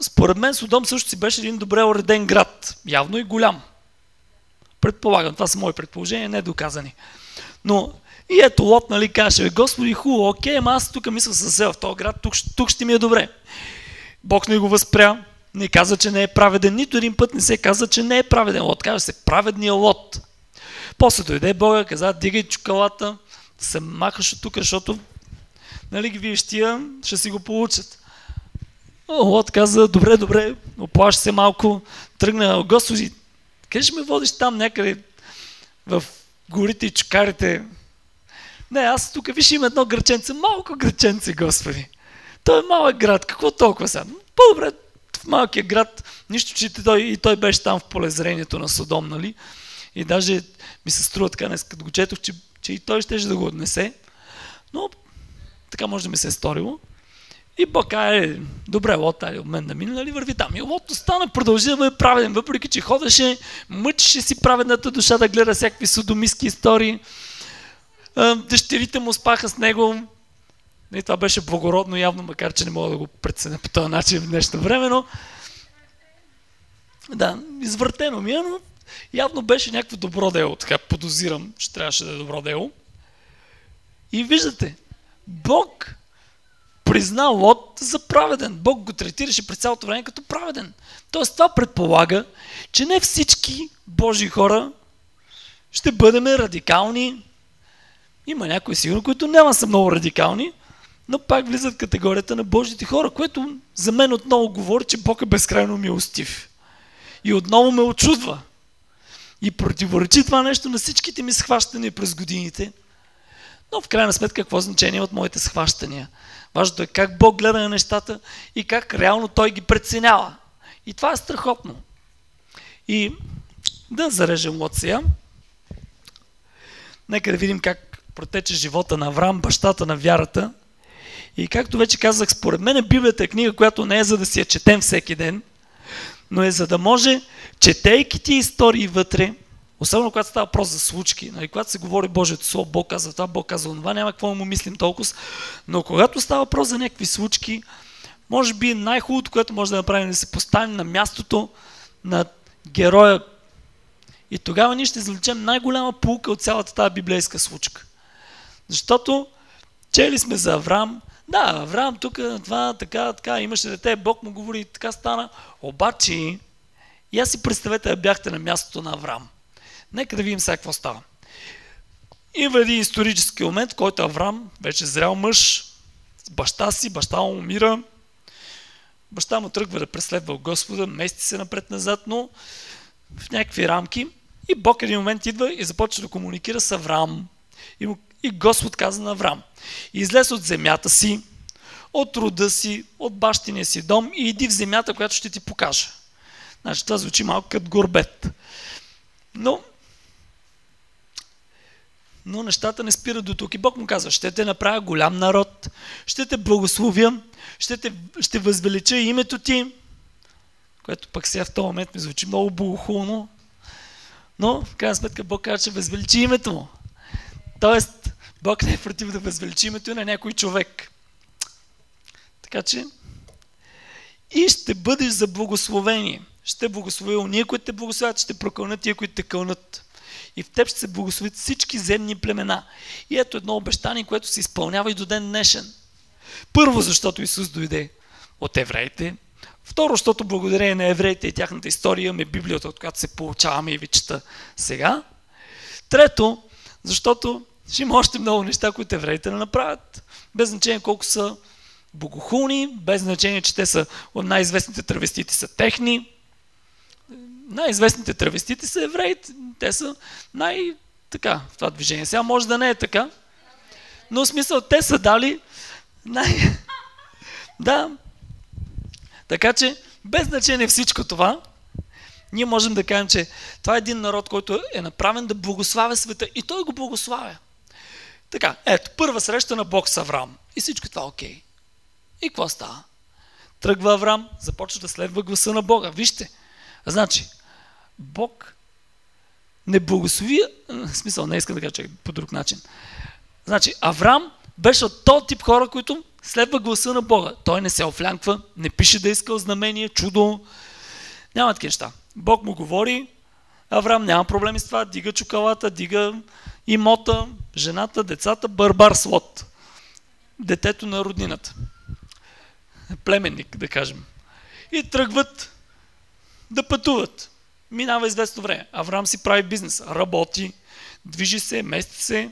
според мен Содом също си беше един добре уреден град. Явно и голям. Предполагам, това са мои предположения, не доказани. Но и ето Лот, нали, каже, Господи, хубаво, окей, ама аз тук мисля се в този град, тук, тук ще ми е добре. Бог не го възпря, не каза, че не е праведен. Нито един път не се каза, че не е праведен Лот. Казва се праведния Лот. После дойде Бога, каза, дигай чукалата, се махаш от тук, защото нали ги видиш тия, ще си го получат. Лот каза, добре, добре, оплаш се малко, тръгна, Господи, Къде ще ме водиш там някъде в горите и чукарите? Не, аз тук виж има едно граченце, малко граченце, Господи. Той е малък град, какво толкова сега? По-добре в малкия град, нищо, че той, и той беше там в полезрението на Содом, нали? И даже ми се струва така, днес, като го четох, че, че и той ще да го отнесе. Но така може да ми се е сторило. И Бог е, добре, Лот, ай, от мен да мине, нали, върви там. И Лот остана, продължи да бъде праведен, въпреки че ходеше, мъчеше си праведната душа да гледа всякакви судомиски истории. Дъщерите му спаха с него. И това беше благородно явно, макар че не мога да го преценя по този начин в днешно време, но да, извъртено ми е, но явно беше някакво добро дело, така подозирам, че трябваше да е добро дело. И виждате, Бог призна Лот за праведен. Бог го третираше през цялото време като праведен. Тоест това предполага, че не всички Божи хора ще бъдем радикални. Има някои сигурно, които няма са много радикални, но пак влизат в категорията на Божите хора, което за мен отново говори, че Бог е безкрайно милостив. И отново ме очудва. И противоречи това нещо на всичките ми схващания през годините. Но в крайна сметка какво значение от моите схващания? Важното е как Бог гледа на нещата и как реално Той ги преценява. И това е страхотно. И да зарежем от сега. Нека да видим как протече живота на Авраам, бащата на вярата. И както вече казах, според мен Библията е книга, която не е за да си я четем всеки ден, но е за да може, четейки ти истории вътре, Особено когато става въпрос за случки, нали, когато се говори Божието Слово, Бог казва това, Бог казва това, няма какво му мислим толкова. Но когато става въпрос за някакви случки, може би най-хубавото, което може да направим, е да се поставим на мястото на героя. И тогава ние ще извлечем най-голяма полука от цялата тази библейска случка. Защото чели сме за Авраам, да, Авраам тук, това, така, така, имаше дете, Бог му говори, така стана. Обаче, и аз си представете, бяхте на мястото на Авраам. Нека да видим сега какво става. Има един исторически момент, който Аврам, вече зрял мъж, баща си, баща му умира, баща му тръгва да преследва Господа, мести се напред-назад, но в някакви рамки. И Бог един момент идва и започва да комуникира с Авраам. И, му, и Господ каза на Авраам, излез от земята си, от рода си, от бащиния си дом и иди в земята, която ще ти покажа. Значи това звучи малко като горбет. Но но нещата не спират до тук. И Бог му казва, ще те направя голям народ, ще те благословя, ще, те, ще възвелича името ти, което пък сега в този момент ми звучи много богохулно, но в крайна сметка Бог казва, че възвеличи името му. Тоест, Бог не е против да възвеличи името на някой човек. Така че, и ще бъдеш за благословение. Ще благослови уния, които те благословят, ще прокълнат тия, които те кълнат и в теб ще се благословят всички земни племена. И ето едно обещание, което се изпълнява и до ден днешен. Първо, защото Исус дойде от евреите. Второ, защото благодарение на евреите и тяхната история имаме Библията, от която се получаваме и ви чета сега. Трето, защото ще има още много неща, които евреите не направят. Без значение колко са богохулни, без значение, че те са от най-известните травестити са техни, най-известните травестити са евреи. Те са най- така в това движение. Сега може да не е така, но в смисъл те са дали най... да. Така че, без значение всичко това, ние можем да кажем, че това е един народ, който е направен да благославя света и той го благославя. Така, ето, първа среща на Бог с Авраам. И всичко това е окей. И какво става? Тръгва Авраам, започва да следва гласа на Бога. Вижте, значи, Бог не благослови, в смисъл не искам да кажа по друг начин. Значи, Авраам беше от този тип хора, които следва гласа на Бога. Той не се офлянква, не пише да иска знамение, чудо. Няма такива неща. Бог му говори, Авраам няма проблеми с това, дига чукалата, дига имота, жената, децата, барбар слот. Детето на роднината. Племенник, да кажем. И тръгват да пътуват. Минава известно време. Авраам си прави бизнес, работи, движи се, мести се.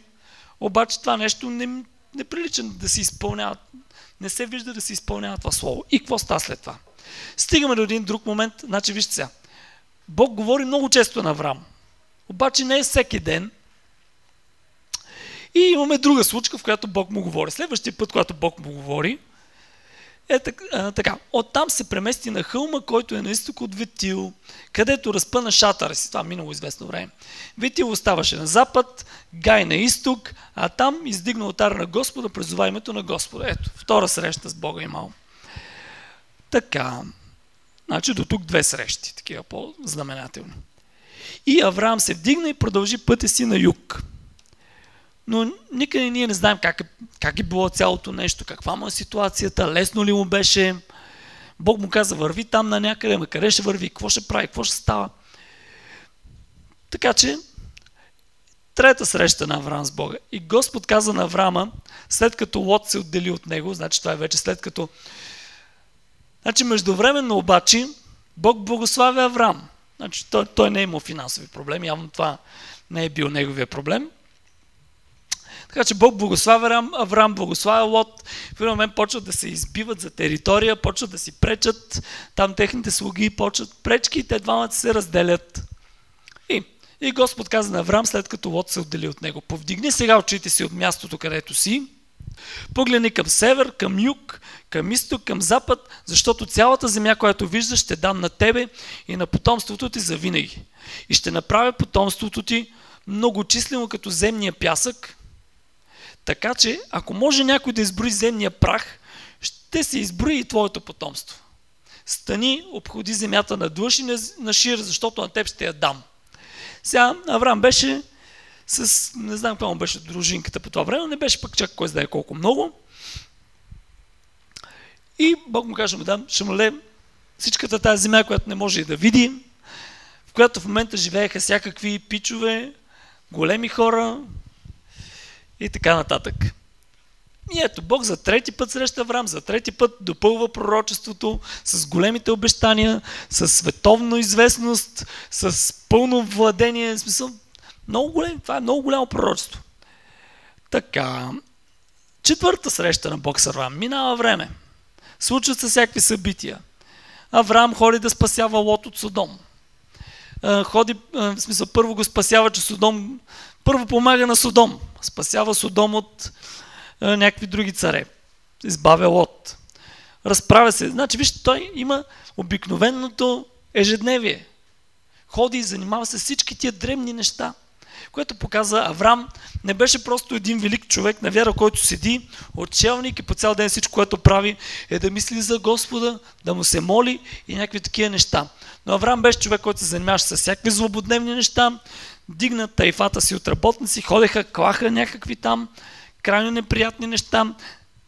Обаче това нещо не, не прилича да се изпълнява. Не се вижда да се изпълнява това слово. И какво става след това? Стигаме до един друг момент. Значи, вижте сега. Бог говори много често на Авраам. Обаче не е всеки ден. И имаме друга случка, в която Бог му говори. Следващия път, когато Бог му говори, е така. Оттам се премести на хълма, който е на изток от Ветил, където разпъна шатъра си. Това минало известно време. Ветил оставаше на запад, Гай на изток, а там издигна отар на Господа, призова името на Господа. Ето, втора среща с Бога имал. Така. Значи до тук две срещи, такива по-знаменателни. И Авраам се вдигна и продължи пътя си на юг. Но никъде ние не знаем как е, как е било цялото нещо, каква му е ситуацията, лесно ли му беше. Бог му каза, върви там на някъде, ма къде ще върви, какво ще прави, какво ще става. Така че, трета среща на Авраам с Бога. И Господ каза на Авраама, след като Лот се отдели от него, значи това е вече след като... Значи междувременно обаче, Бог благославя Авраам. Значи той, той не е имал финансови проблеми, явно това не е бил неговия проблем. Така че Бог благославя Авраам, благославя Лот. В един момент почват да се избиват за територия, почват да си пречат. Там техните слуги почват пречки и те двамата се разделят. И, и Господ каза на Авраам, след като Лот се отдели от него, повдигни сега очите си от мястото, където си, погледни към север, към юг, към изток, към запад, защото цялата земя, която виждаш, ще дам на тебе и на потомството ти за винаги. И ще направя потомството ти много числено като земния пясък, така че, ако може някой да изброи земния прах, ще се изброи и твоето потомство. Стани, обходи земята на длъж и на шир, защото на теб ще я дам. Сега Авраам беше с, не знам какво му беше дружинката по това време, не беше пък чак кой знае колко много. И Бог му каже, да, ще му всичката тази земя, която не може и да види, в която в момента живееха всякакви пичове, големи хора, и така нататък. И ето, Бог за трети път среща Авраам, за трети път допълва пророчеството с големите обещания, с световна известност, с пълно владение. В смисъл, много голем, това е много голямо пророчество. Така, четвърта среща на Бог с Авраам. Минава време. Случват се всякакви събития. Авраам ходи да спасява Лот от Содом. Ходи, в смисъл, първо го спасява, че Содом първо помага на Содом. Спасява Содом от някакви други царе. Избавя Лот. Разправя се. Значи, вижте, той има обикновеното ежедневие. Ходи и занимава се всички тия древни неща което показва Авраам не беше просто един велик човек на вяра, който седи, отчелник и по цял ден всичко, което прави е да мисли за Господа, да му се моли и някакви такива неща. Но Авраам беше човек, който се занимаваше с всякакви злободневни неща, дигна тайфата си от работници, ходеха, клаха някакви там, крайно неприятни неща,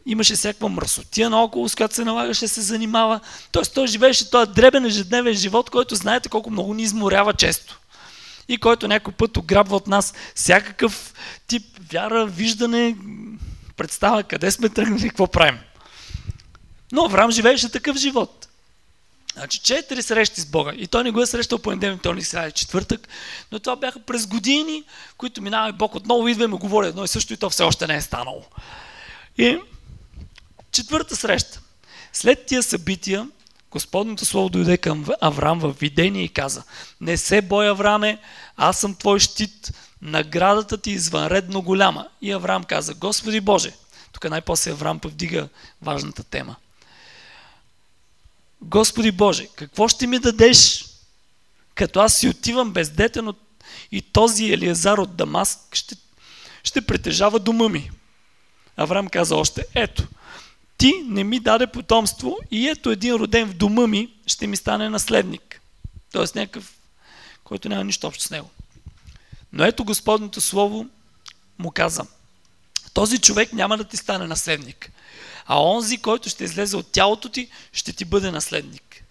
имаше всякаква мръсотия наоколо, с която се налагаше се занимава. Тоест той живееше този дребен ежедневен живот, който знаете колко много ни изморява често. И който някой път ограбва от нас всякакъв тип вяра, виждане, представа къде сме тръгнали, какво правим. Но Авраам живееше такъв живот. Значи четири срещи с Бога. И той не го е срещал понеделник, вторник, сряда четвъртък, но това бяха през години, които минава и Бог отново идва и му говори едно и също и то все още не е станало. И четвърта среща. След тия събития, Господното Слово дойде към Авраам в видение и каза, не се бой, Авраме, аз съм твой щит, наградата ти е извънредно голяма. И Авраам каза, Господи Боже, тук най-после Авраам повдига важната тема. Господи Боже, какво ще ми дадеш, като аз си отивам бездетен от... и този Елиезар от Дамаск ще, ще притежава дома ми. Авраам каза още, ето, ти не ми даде потомство и ето един роден в дома ми ще ми стане наследник. Тоест някакъв, който няма нищо общо с него. Но ето Господното Слово му каза, този човек няма да ти стане наследник а онзи, който ще излезе от тялото ти, ще ти бъде наследник.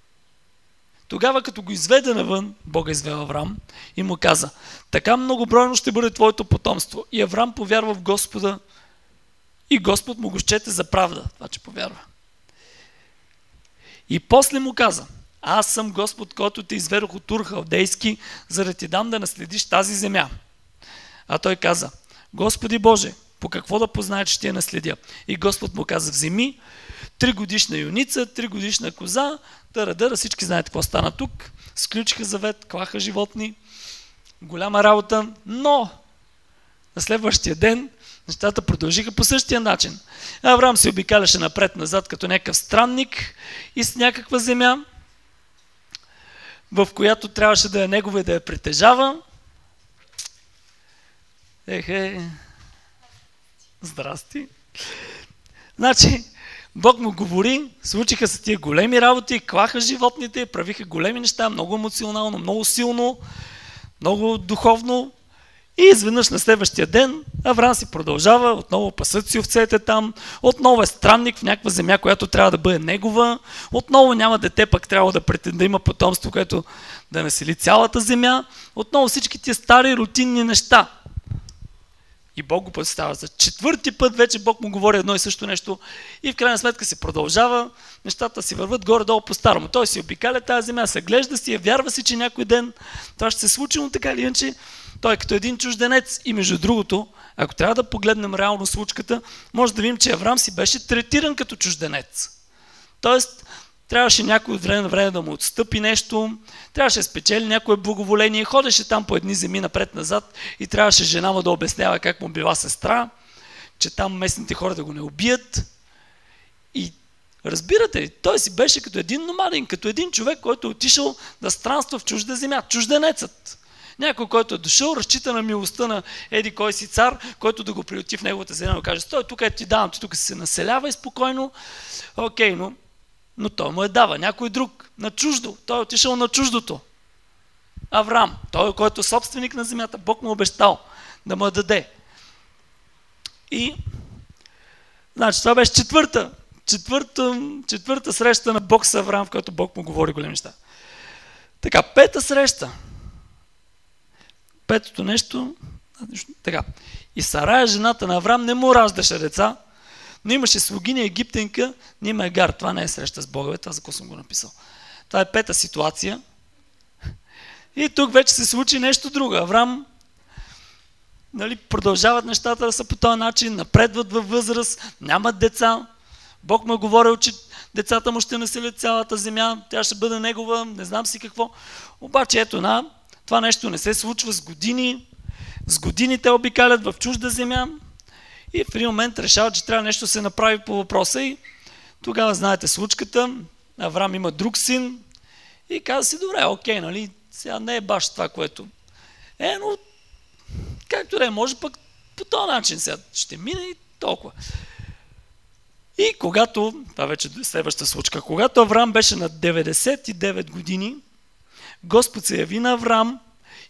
Тогава, като го изведе навън, Бога извел Авраам и му каза, така многобройно ще бъде твоето потомство. И Авраам повярва в Господа и Господ му го щете за правда, това, че повярва. И после му каза, аз съм Господ, който те изведох от Тур Халдейски, за да ти дам да наследиш тази земя. А той каза, Господи Боже, по какво да познае, че ще я наследя. И Господ му каза, вземи три годишна юница, три годишна коза, дъра, дъра, всички знаете какво стана тук. сключиха завет, клаха животни, голяма работа, но на следващия ден нещата продължиха по същия начин. Авраам се обикаляше напред-назад като някакъв странник и с някаква земя, в която трябваше да е негова и да я притежава. Ехе, здрасти. Значи, Бог му говори, случиха се тия големи работи, клаха животните, правиха големи неща, много емоционално, много силно, много духовно. И изведнъж на следващия ден Авраам си продължава, отново пасат си овцете там, отново е странник в някаква земя, която трябва да бъде негова, отново няма дете, пък трябва да, претен, да има потомство, което да насели цялата земя, отново всички тия стари рутинни неща. И Бог го представя за четвърти път, вече Бог му говори едно и също нещо и в крайна сметка се продължава, нещата си върват горе-долу по-старому. Той си обикаля тази земя, се глежда си, вярва си, че някой ден това ще се случи, но така или иначе той е като един чужденец. И между другото, ако трябва да погледнем реално случката, може да видим, че Авраам си беше третиран като чужденец. Тоест, трябваше някой от време на време да му отстъпи нещо, трябваше да спечели някое благоволение, ходеше там по едни земи напред-назад и трябваше жена му да обяснява как му била сестра, че там местните хора да го не убият. И разбирате, той си беше като един номадин, като един човек, който е отишъл да странства в чужда земя, чужденецът. Някой, който е дошъл, разчита на милостта на еди кой си цар, който да го приоти в неговата земя и каже, стой, тук е ти давам, ти тук се населява и спокойно. Окей, но, но той му е дава. Някой друг, на чуждо. Той е отишъл на чуждото. Авраам, той, който е собственик на земята, Бог му е обещал да му я даде. И, значи, това беше четвърта, четвърта, четвърта среща на Бог с Авраам, в която Бог му говори големи неща. Така, пета среща. Петото нещо, така. И Сарая, жената на Авраам, не му раждаше деца, но имаше слугиня египтенка, нима Егар. Това не е среща с Бога, това за какво съм го написал. Това е пета ситуация. И тук вече се случи нещо друго. Авраам нали, продължават нещата да са по този начин, напредват във възраст, нямат деца. Бог му е говорил, че децата му ще населят цялата земя, тя ще бъде негова, не знам си какво. Обаче ето на това нещо не се случва с години. С години те обикалят в чужда земя и в един момент решават, че трябва нещо да се направи по въпроса и тогава знаете случката. Авраам има друг син и каза си, добре, окей, нали, сега не е баш това, което е, но както да е, може пък по този начин сега ще мине и толкова. И когато, това вече е следващата случка, когато Авраам беше на 99 години, Господ се яви на Авраам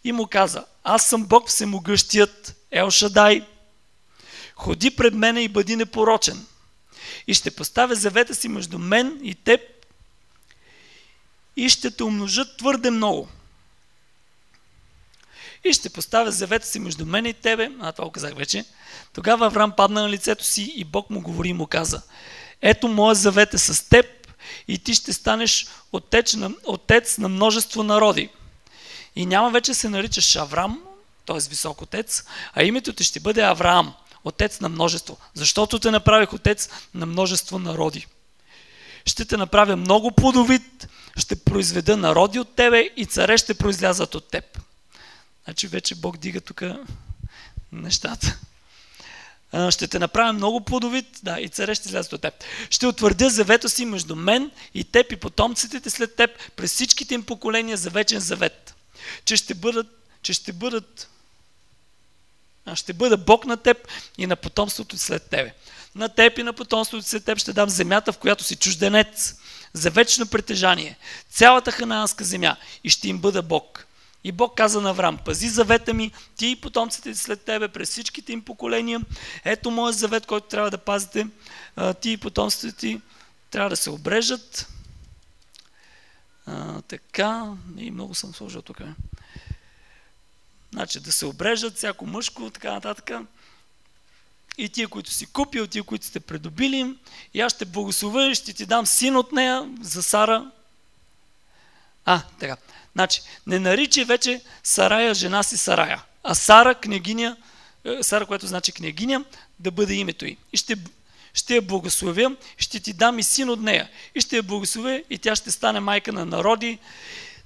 и му каза, аз съм Бог всемогъщият, Ел Шадай. Ходи пред мене и бъди непорочен. И ще поставя завета си между мен и теб и ще те умножат твърде много. И ще поставя завета си между мен и тебе, а това казах вече. Тогава Авраам падна на лицето си и Бог му говори и му каза, ето моя завет е с теб и ти ще станеш отец на, отец на множество народи. И няма вече се наричаш Авраам, т.е. висок отец, а името ти ще бъде Авраам, отец на множество, защото те направих отец на множество народи. Ще те направя много плодовит, ще произведа народи от тебе и царе ще произлязат от теб. Значи вече Бог дига тук нещата ще те направя много плодовит, да, и царе ще излязат от теб. Ще утвърдя завета си между мен и теб и потомците ти след теб през всичките им поколения за вечен завет. Че ще бъдат, че ще бъдат а ще бъда Бог на теб и на потомството след тебе. На теб и на потомството след теб ще дам земята, в която си чужденец, за вечно притежание, цялата ханаанска земя и ще им бъда Бог. И Бог каза на Авраам, пази завета ми, ти и потомците след тебе, през всичките им поколения. Ето моят завет, който трябва да пазите. Ти и потомците ти трябва да се обрежат. А, така, и много съм сложил тук. Значи да се обрежат всяко мъжко, така нататък. И тия, които си купил, тия, които сте придобили, и аз ще благословя ще ти дам син от нея за Сара. А, така. Значи, не наричай вече Сарая жена си Сарая, а Сара, княгиня, е, Сара, което значи княгиня, да бъде името й. И ще, ще я благословя, ще ти дам и син от нея. И ще я благословя и тя ще стане майка на народи.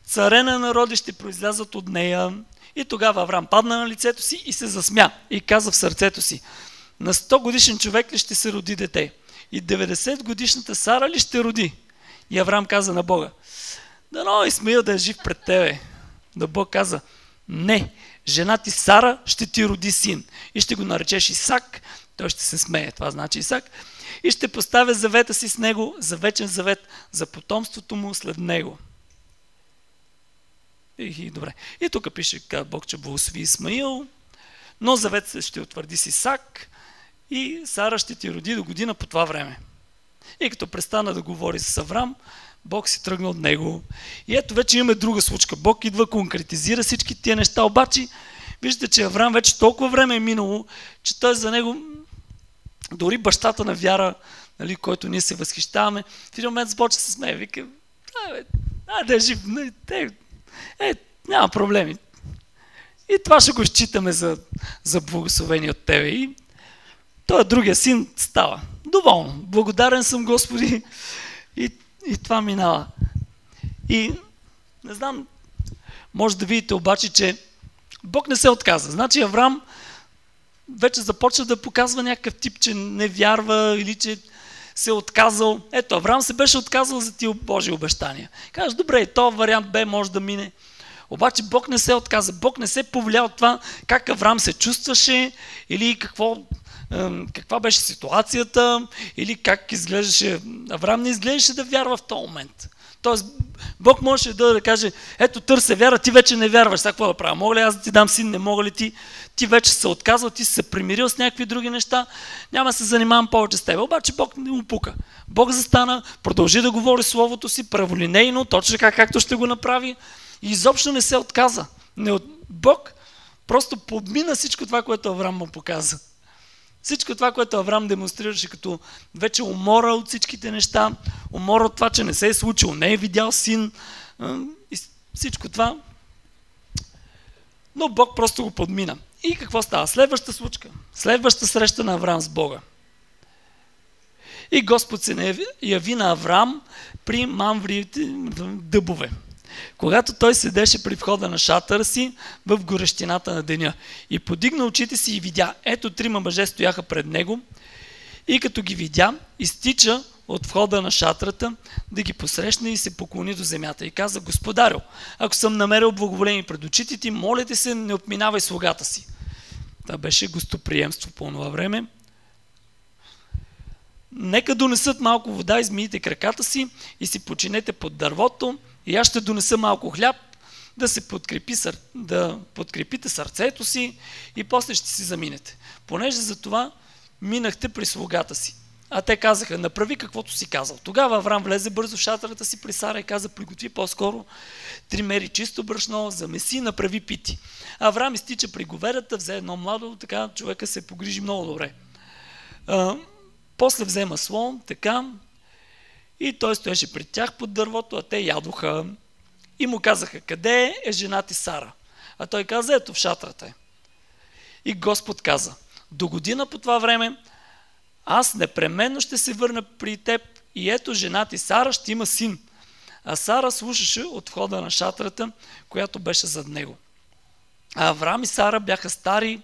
царе на народи ще произлязат от нея. И тогава Авраам падна на лицето си и се засмя и каза в сърцето си, на 100 годишен човек ли ще се роди дете? И 90 годишната Сара ли ще роди? И Авраам каза на Бога, да но Исмаил да е жив пред тебе. Да Бог каза, не, жена ти Сара ще ти роди син. И ще го наречеш Исак, той ще се смее. Това значи Исак. И ще поставя завета си с него за вечен завет, за потомството му след него. И, и добре. И тук пише Бог, че благослови Исмаил, но завет ще утвърди с Исак и Сара ще ти роди до година по това време. И като престана да говори с Аврам, Бог си тръгна от него. И ето вече имаме друга случка. Бог идва, конкретизира всички тия неща, обаче виждате, че Авраам вече толкова време е минало, че той за него, дори бащата на вяра, нали, който ние се възхищаваме, в един момент започва се смее. Вика, а, да е жив, те, е, няма проблеми. И това ще го считаме за, за благословение от Тебе. И той другия син става. Доволно. Благодарен съм, Господи. И, и това минава. И не знам, може да видите обаче, че Бог не се отказа. Значи Авраам вече започва да показва някакъв тип, че не вярва или че се е отказал. Ето, Авраам се беше отказал за тия Божи обещания. Кажеш, добре, то вариант Б може да мине. Обаче Бог не се отказа. Бог не се повлия от това как Авраам се чувстваше или какво, каква беше ситуацията или как изглеждаше. Авраам не изглеждаше да вярва в този момент. Тоест, Бог можеше да, да каже, ето търся вяра, ти вече не вярваш, сега какво да правя? Мога ли аз да ти дам син, не мога ли ти? Ти вече се отказал, ти си се примирил с някакви други неща, няма да се занимавам повече с теб. Обаче Бог не му пука. Бог застана, продължи да говори Словото си праволинейно, точно така както ще го направи и изобщо не се отказа. Не от... Бог просто подмина всичко това, което Авраам му показа. Всичко това, което Авраам демонстрираше като вече умора от всичките неща, умора от това, че не се е случило, не е видял син и всичко това. Но Бог просто го подмина. И какво става? Следваща случка. Следваща среща на Авраам с Бога. И Господ се яви на Авраам при мамврите дъбове когато той седеше при входа на шатъра си в горещината на деня. И подигна очите си и видя, ето трима мъже стояха пред него и като ги видя, изтича от входа на шатрата да ги посрещне и се поклони до земята и каза, Господарю, ако съм намерил благоволение пред очите ти, моля те се, не отминавай слугата си. Това беше гостоприемство по това време. Нека донесат малко вода, измиете краката си и си починете под дървото и аз ще донеса малко хляб, да се подкрепи, да подкрепите сърцето си и после ще си заминете. Понеже за това минахте при слугата си. А те казаха, направи каквото си казал. Тогава Авраам влезе бързо в шатрата си при Сара и каза, приготви по-скоро три мери чисто брашно, замеси, направи пити. Авраам изтича при говедата, взе едно младо, така човека се погрижи много добре. А, после взе масло, така, и той стоеше пред тях под дървото, а те ядоха. И му казаха, къде е жена ти Сара? А той каза, ето в шатрата е. И Господ каза, до година по това време аз непременно ще се върна при теб и ето жена ти Сара ще има син. А Сара слушаше от входа на шатрата, която беше зад него. А Авраам и Сара бяха стари,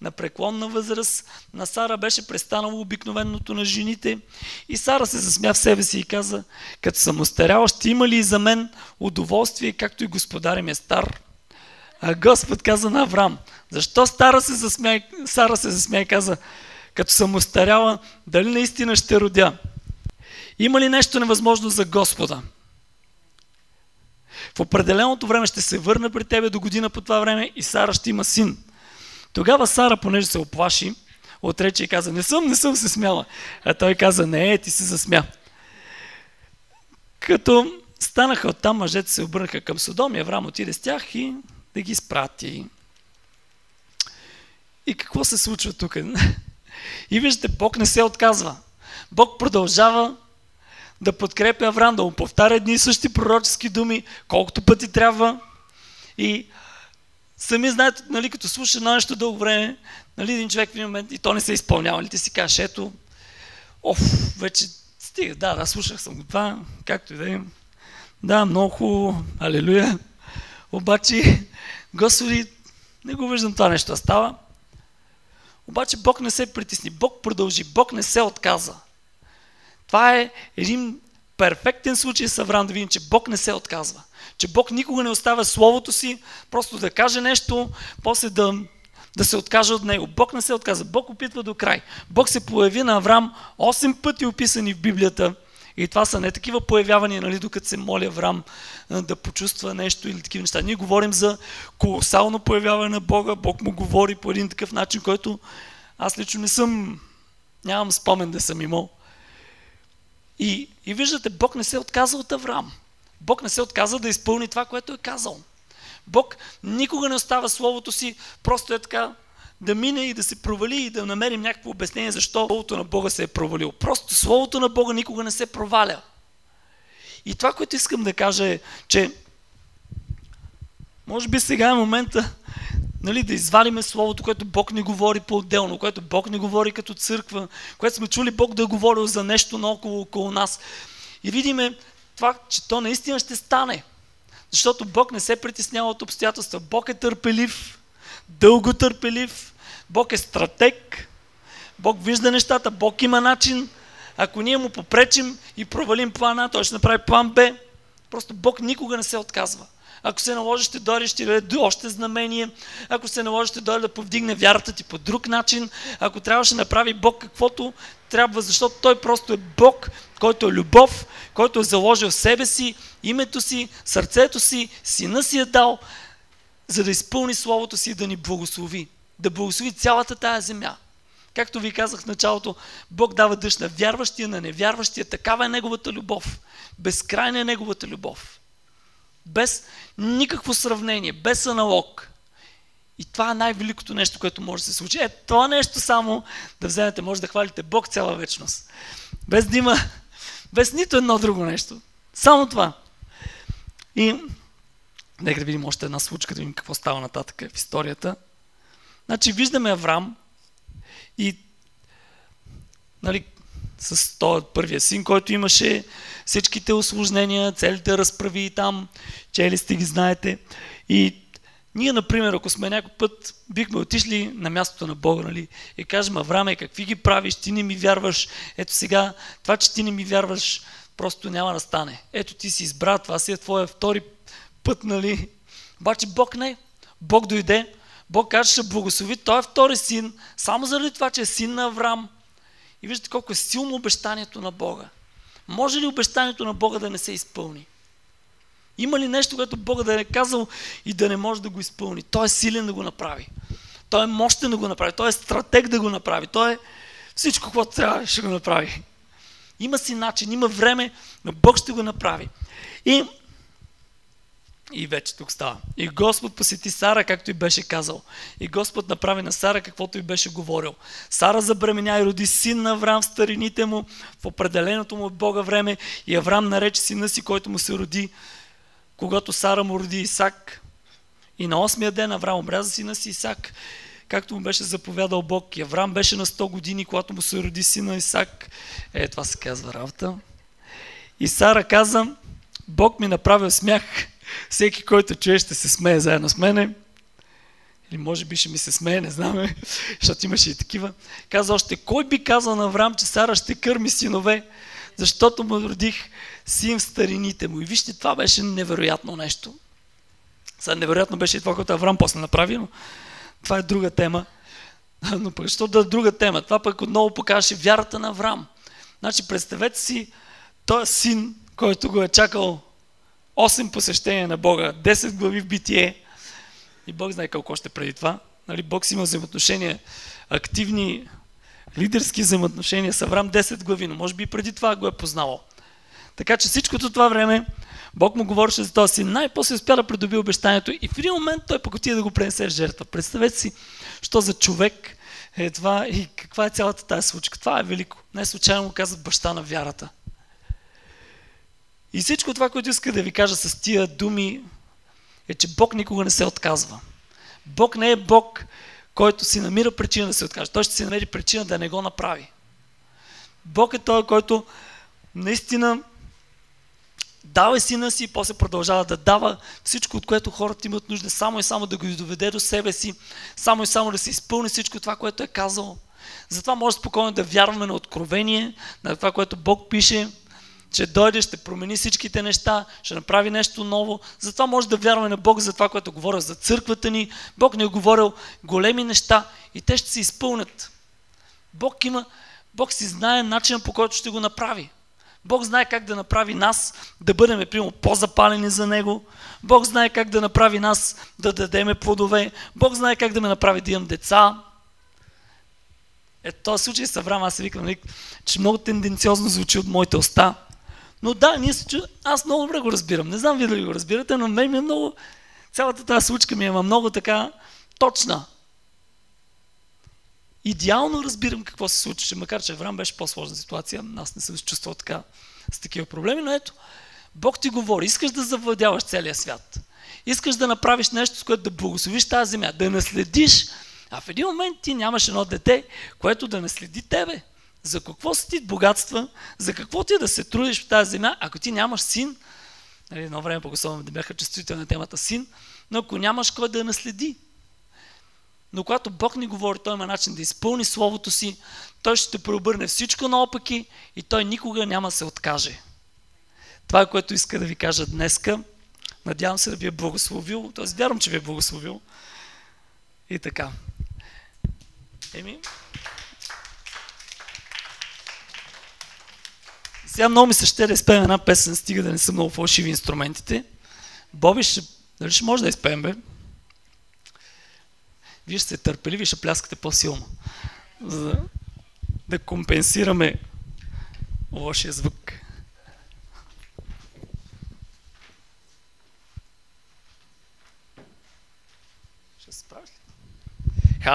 на преклонна възраст. На Сара беше престанало обикновеното на жените. И Сара се засмя в себе си и каза, като съм остаряла, ще има ли за мен удоволствие, както и господаря ми е стар? А Господ каза на Авраам, защо Стара се засмя, Сара се засмя и каза, като съм остаряла, дали наистина ще родя? Има ли нещо невъзможно за Господа? В определеното време ще се върна при тебе до година по това време и Сара ще има син. Тогава Сара, понеже се оплаши, отрече и каза, не съм, не съм се смяла. А той каза, не, ти се засмя. Като станаха оттам, мъжете се обърнаха към Содом и Авраам отиде с тях и да ги спрати. И какво се случва тук? И виждате, Бог не се отказва. Бог продължава да подкрепя Авраам, да му повтаря едни и същи пророчески думи, колкото пъти трябва. И Сами знаете, нали, като слуша на нещо дълго време, нали, един човек в един момент и то не се изпълнява, нали, ти си кажеш, ето, оф, вече стига, да, да, слушах съм го това, както и да е. Да, много хубаво, алелуя. Обаче, Господи, не го виждам това нещо да става. Обаче Бог не се притесни, Бог продължи, Бог не се отказа. Това е един перфектен случай с Авраам да видим, че Бог не се отказва. Че Бог никога не оставя Словото си, просто да каже нещо, после да, да се откаже от него. Бог не се отказва. Бог опитва до край. Бог се появи на Авраам 8 пъти описани в Библията. И това са не такива появявания, нали, докато се моля Авраам да почувства нещо или такива неща. Ние говорим за колосално появяване на Бога. Бог му говори по един такъв начин, който аз лично не съм, нямам спомен да съм имал. И, и виждате, Бог не се отказа от Авраам. Бог не се отказа да изпълни това, което е казал. Бог никога не остава Словото си, просто е така да мине и да се провали и да намерим някакво обяснение защо Словото на Бога се е провалило. Просто Словото на Бога никога не се проваля. И това, което искам да кажа е, че може би сега е момента нали, да извадиме Словото, което Бог не говори по-отделно, което Бог не говори като църква, което сме чули Бог да е говорил за нещо наоколо около нас. И видиме това, че то наистина ще стане. Защото Бог не се притеснява от обстоятелства. Бог е търпелив, дълго търпелив, Бог е стратег, Бог вижда нещата, Бог има начин. Ако ние му попречим и провалим плана, той ще направи план Б. Просто Бог никога не се отказва. Ако се наложи, ще дойде, ще даде още знамение. Ако се наложи, ще дойде да повдигне вярата ти по друг начин. Ако трябваше да направи Бог каквото трябва, защото Той просто е Бог, който е любов, който е заложил себе си, името си, сърцето си, сина си е дал, за да изпълни Словото си и да ни благослови. Да благослови цялата тая земя. Както ви казах в началото, Бог дава дъжд на вярващия, на невярващия. Такава е Неговата любов. Безкрайна е Неговата любов. Без никакво сравнение, без аналог. И това е най-великото нещо, което може да се случи. Е, това нещо само да вземете, може да хвалите Бог цяла вечност. Без да има, без нито едно друго нещо. Само това. И нека да видим още една случка, да видим какво става нататък в историята. Значи виждаме Аврам и нали, с този първия син, който имаше всичките осложнения, целите разправи там, чели сте ги знаете. И ние, например, ако сме някой път, бихме отишли на мястото на Бога, нали, и кажем, Авраме, какви ги правиш, ти не ми вярваш, ето сега, това, че ти не ми вярваш, просто няма да стане. Ето ти си избра, това си е твоя втори път, нали. Обаче Бог не. Бог дойде, Бог каже, ще благослови той е втори син, само заради това, че е син на Авраам. И виждате колко е силно обещанието на Бога. Може ли обещанието на Бога да не се изпълни? Има ли нещо, което Бога да е казал и да не може да го изпълни? Той е силен да го направи. Той е мощен да го направи. Той е стратег да го направи. Той е всичко, което трябва, ще го направи. Има си начин, има време, но Бог ще го направи. И и вече тук става. И Господ посети Сара, както и беше казал. И Господ направи на Сара каквото и беше говорил. Сара забременя и роди син на Авраам в старините му, в определеното му от Бога време. И Авраам нарече сина си, който му се роди, когато Сара му роди Исак. И на осмия ден Авраам обряза сина си Исак, както му беше заповядал Бог. И Авраам беше на 100 години, когато му се роди сина Исак. Е, това се казва работа. И Сара каза, Бог ми направил смях всеки, който чуе, ще се смее заедно с мене. Или може би ще ми се смее, не знаме, защото имаше и такива. Каза още, кой би казал на Авраам, че Сара ще кърми синове, защото му родих син в старините му. И вижте, това беше невероятно нещо. Сега невероятно беше и това, което Авраам после направи, но това е друга тема. Но пък, защото да е друга тема? Това пък отново покаже вярата на Авраам. Значи, представете си, този син, който го е чакал 8 посещения на Бога, 10 глави в битие. И Бог знае колко още преди това. Нали, Бог си има взаимоотношения, активни, лидерски взаимоотношения с Авраам 10 глави, но може би и преди това го е познавал. Така че всичкото това време Бог му говореше за този син. Най-после успя да придоби обещанието и в един момент той пък отиде да го пренесе в жертва. Представете си, що за човек е това и каква е цялата тази случка. Това е велико. Не случайно му казват баща на вярата. И всичко това, което иска да ви кажа с тия думи, е, че Бог никога не се отказва. Бог не е Бог, който си намира причина да се откаже. Той ще си намери причина да не го направи. Бог е той, който наистина дава сина си и после продължава да дава всичко, от което хората имат нужда, само и само да го доведе до себе си, само и само да се изпълни всичко това, което е казал. Затова може спокойно да вярваме на откровение, на това, което Бог пише, че дойде, ще промени всичките неща, ще направи нещо ново. Затова може да вярваме на Бог за това, което говоря за църквата ни. Бог ни е говорил големи неща и те ще се изпълнят. Бог има, Бог си знае начина по който ще го направи. Бог знае как да направи нас да бъдем, примерно, по-запалени за Него. Бог знае как да направи нас да дадеме плодове. Бог знае как да ме направи да имам деца. Е, този случай с Авраам, аз се викам, нали, че много тенденциозно звучи от моите уста. Но да, ние се чу... аз много добре го разбирам. Не знам вие дали го разбирате, но мен ми е много... Цялата тази случка ми е много така точна. Идеално разбирам какво се случваше, макар че Авраам беше по-сложна ситуация. Аз не съм се чувствал така с такива проблеми, но ето, Бог ти говори, искаш да завладяваш целия свят. Искаш да направиш нещо, с което да благословиш тази земя, да наследиш, а в един момент ти нямаш едно дете, което да наследи тебе. За какво са ти богатства? За какво ти е да се трудиш в тази земя, ако ти нямаш син? Нали, едно време по да бяха чувствителни на темата син, но ако нямаш кой да я наследи. Но когато Бог ни говори, Той има начин да изпълни Словото си, Той ще преобърне всичко наопаки и Той никога няма да се откаже. Това е което иска да ви кажа днеска. Надявам се да ви е благословил. Тоест, вярвам, че ви е благословил. И така. Еми. Сега много ми се ще да изпеем една песен, стига да не са много фалшиви инструментите. Боби ще, дали ще може да изпеем, бе? Вие ще сте търпеливи и ще пляскате по-силно. За да компенсираме лошия звук.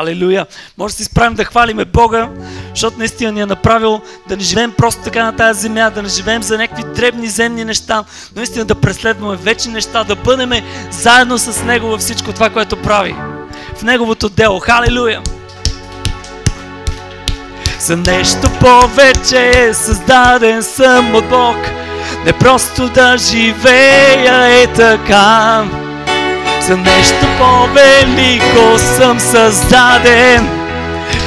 Халелуя! Може да си справим да хвалиме Бога, защото наистина ни е направил да не живеем просто така на тази земя, да не живеем за някакви дребни земни неща, но наистина да преследваме вечни неща, да бъдем заедно с Него във всичко това, което прави. В Неговото дело. Халелуя! За нещо повече е създаден съм от Бог, не просто да живея е така. За нещо по-велико съм създаден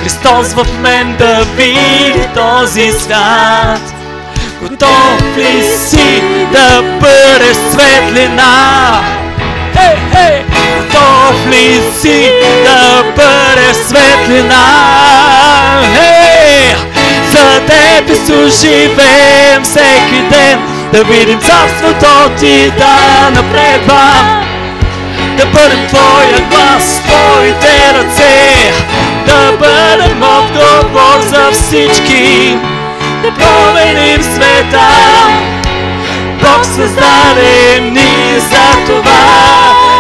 Христос в мен да види този свят Готов ли си да бъдеш светлина? Ей! Готов ли си да бъдеш светлина? За тебе служивем всеки ден Да видим царството ти да напредва да бъдем Твоя глас, Твоите ръце, да бъдем отговор за всички, да променим света. Бог създаде ни за това.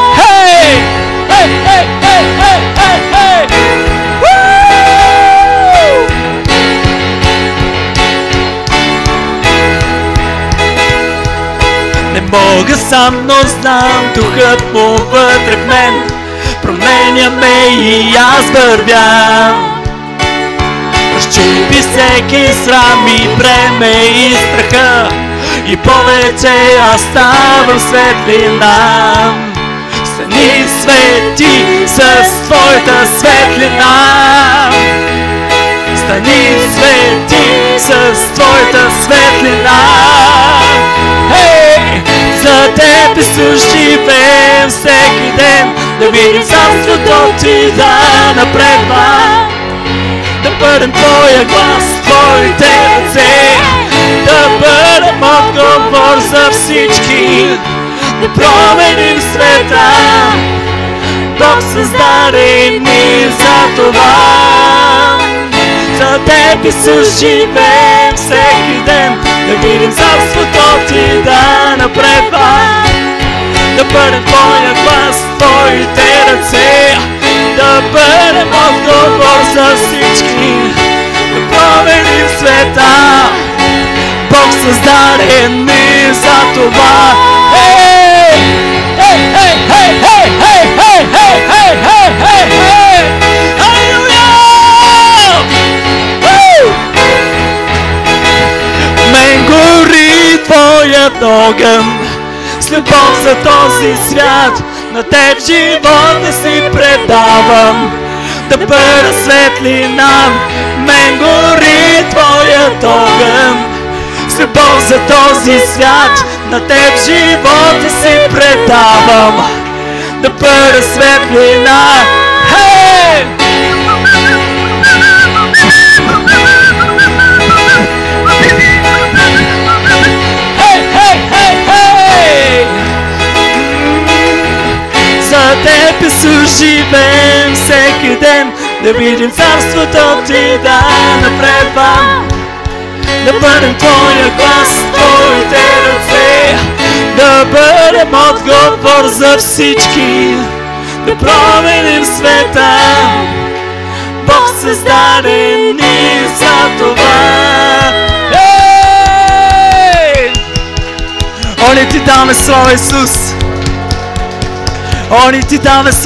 Мога сам, но знам духът му вътре в мен. Променя ме и аз вървя Разчупи всеки срам и бреме и страха. И повече аз ставам светлина. Стани свети с твоята светлина. Стани свети с твоята светлина. Хей! Тебе живеем всеки ден. Да видим царството Ти да напредва. Да бъдем Твоя глас, Твоите ръце Да бъдем отговор за всички. Да променим света. Бог създаде ни за това за Тебе живеем всеки ден Да видим царството Ти да напредва Да бъдем Твоя глас, Твоите ръце Да бъдем отговор за всички Да променим света Бог създаде ни за това ей, ей, ей, ей, ей, ей, ей, ей, ей, ей! Твоят огън. С любов за този свят на Теб живота си предавам. Да бъда светлина мен гори Твоят огън. С любов за този свят на Теб живота си предавам. Да бъда светлина Теб живеем всеки ден да видим царството Ти да напредвам да бъдем Твоя глас, Твоите ръце, да бъдем отговор за всички, да променим света. Бог създаде ни за това. Ей! О, ни ти даме слава, Исус! О, ни ти даме слава!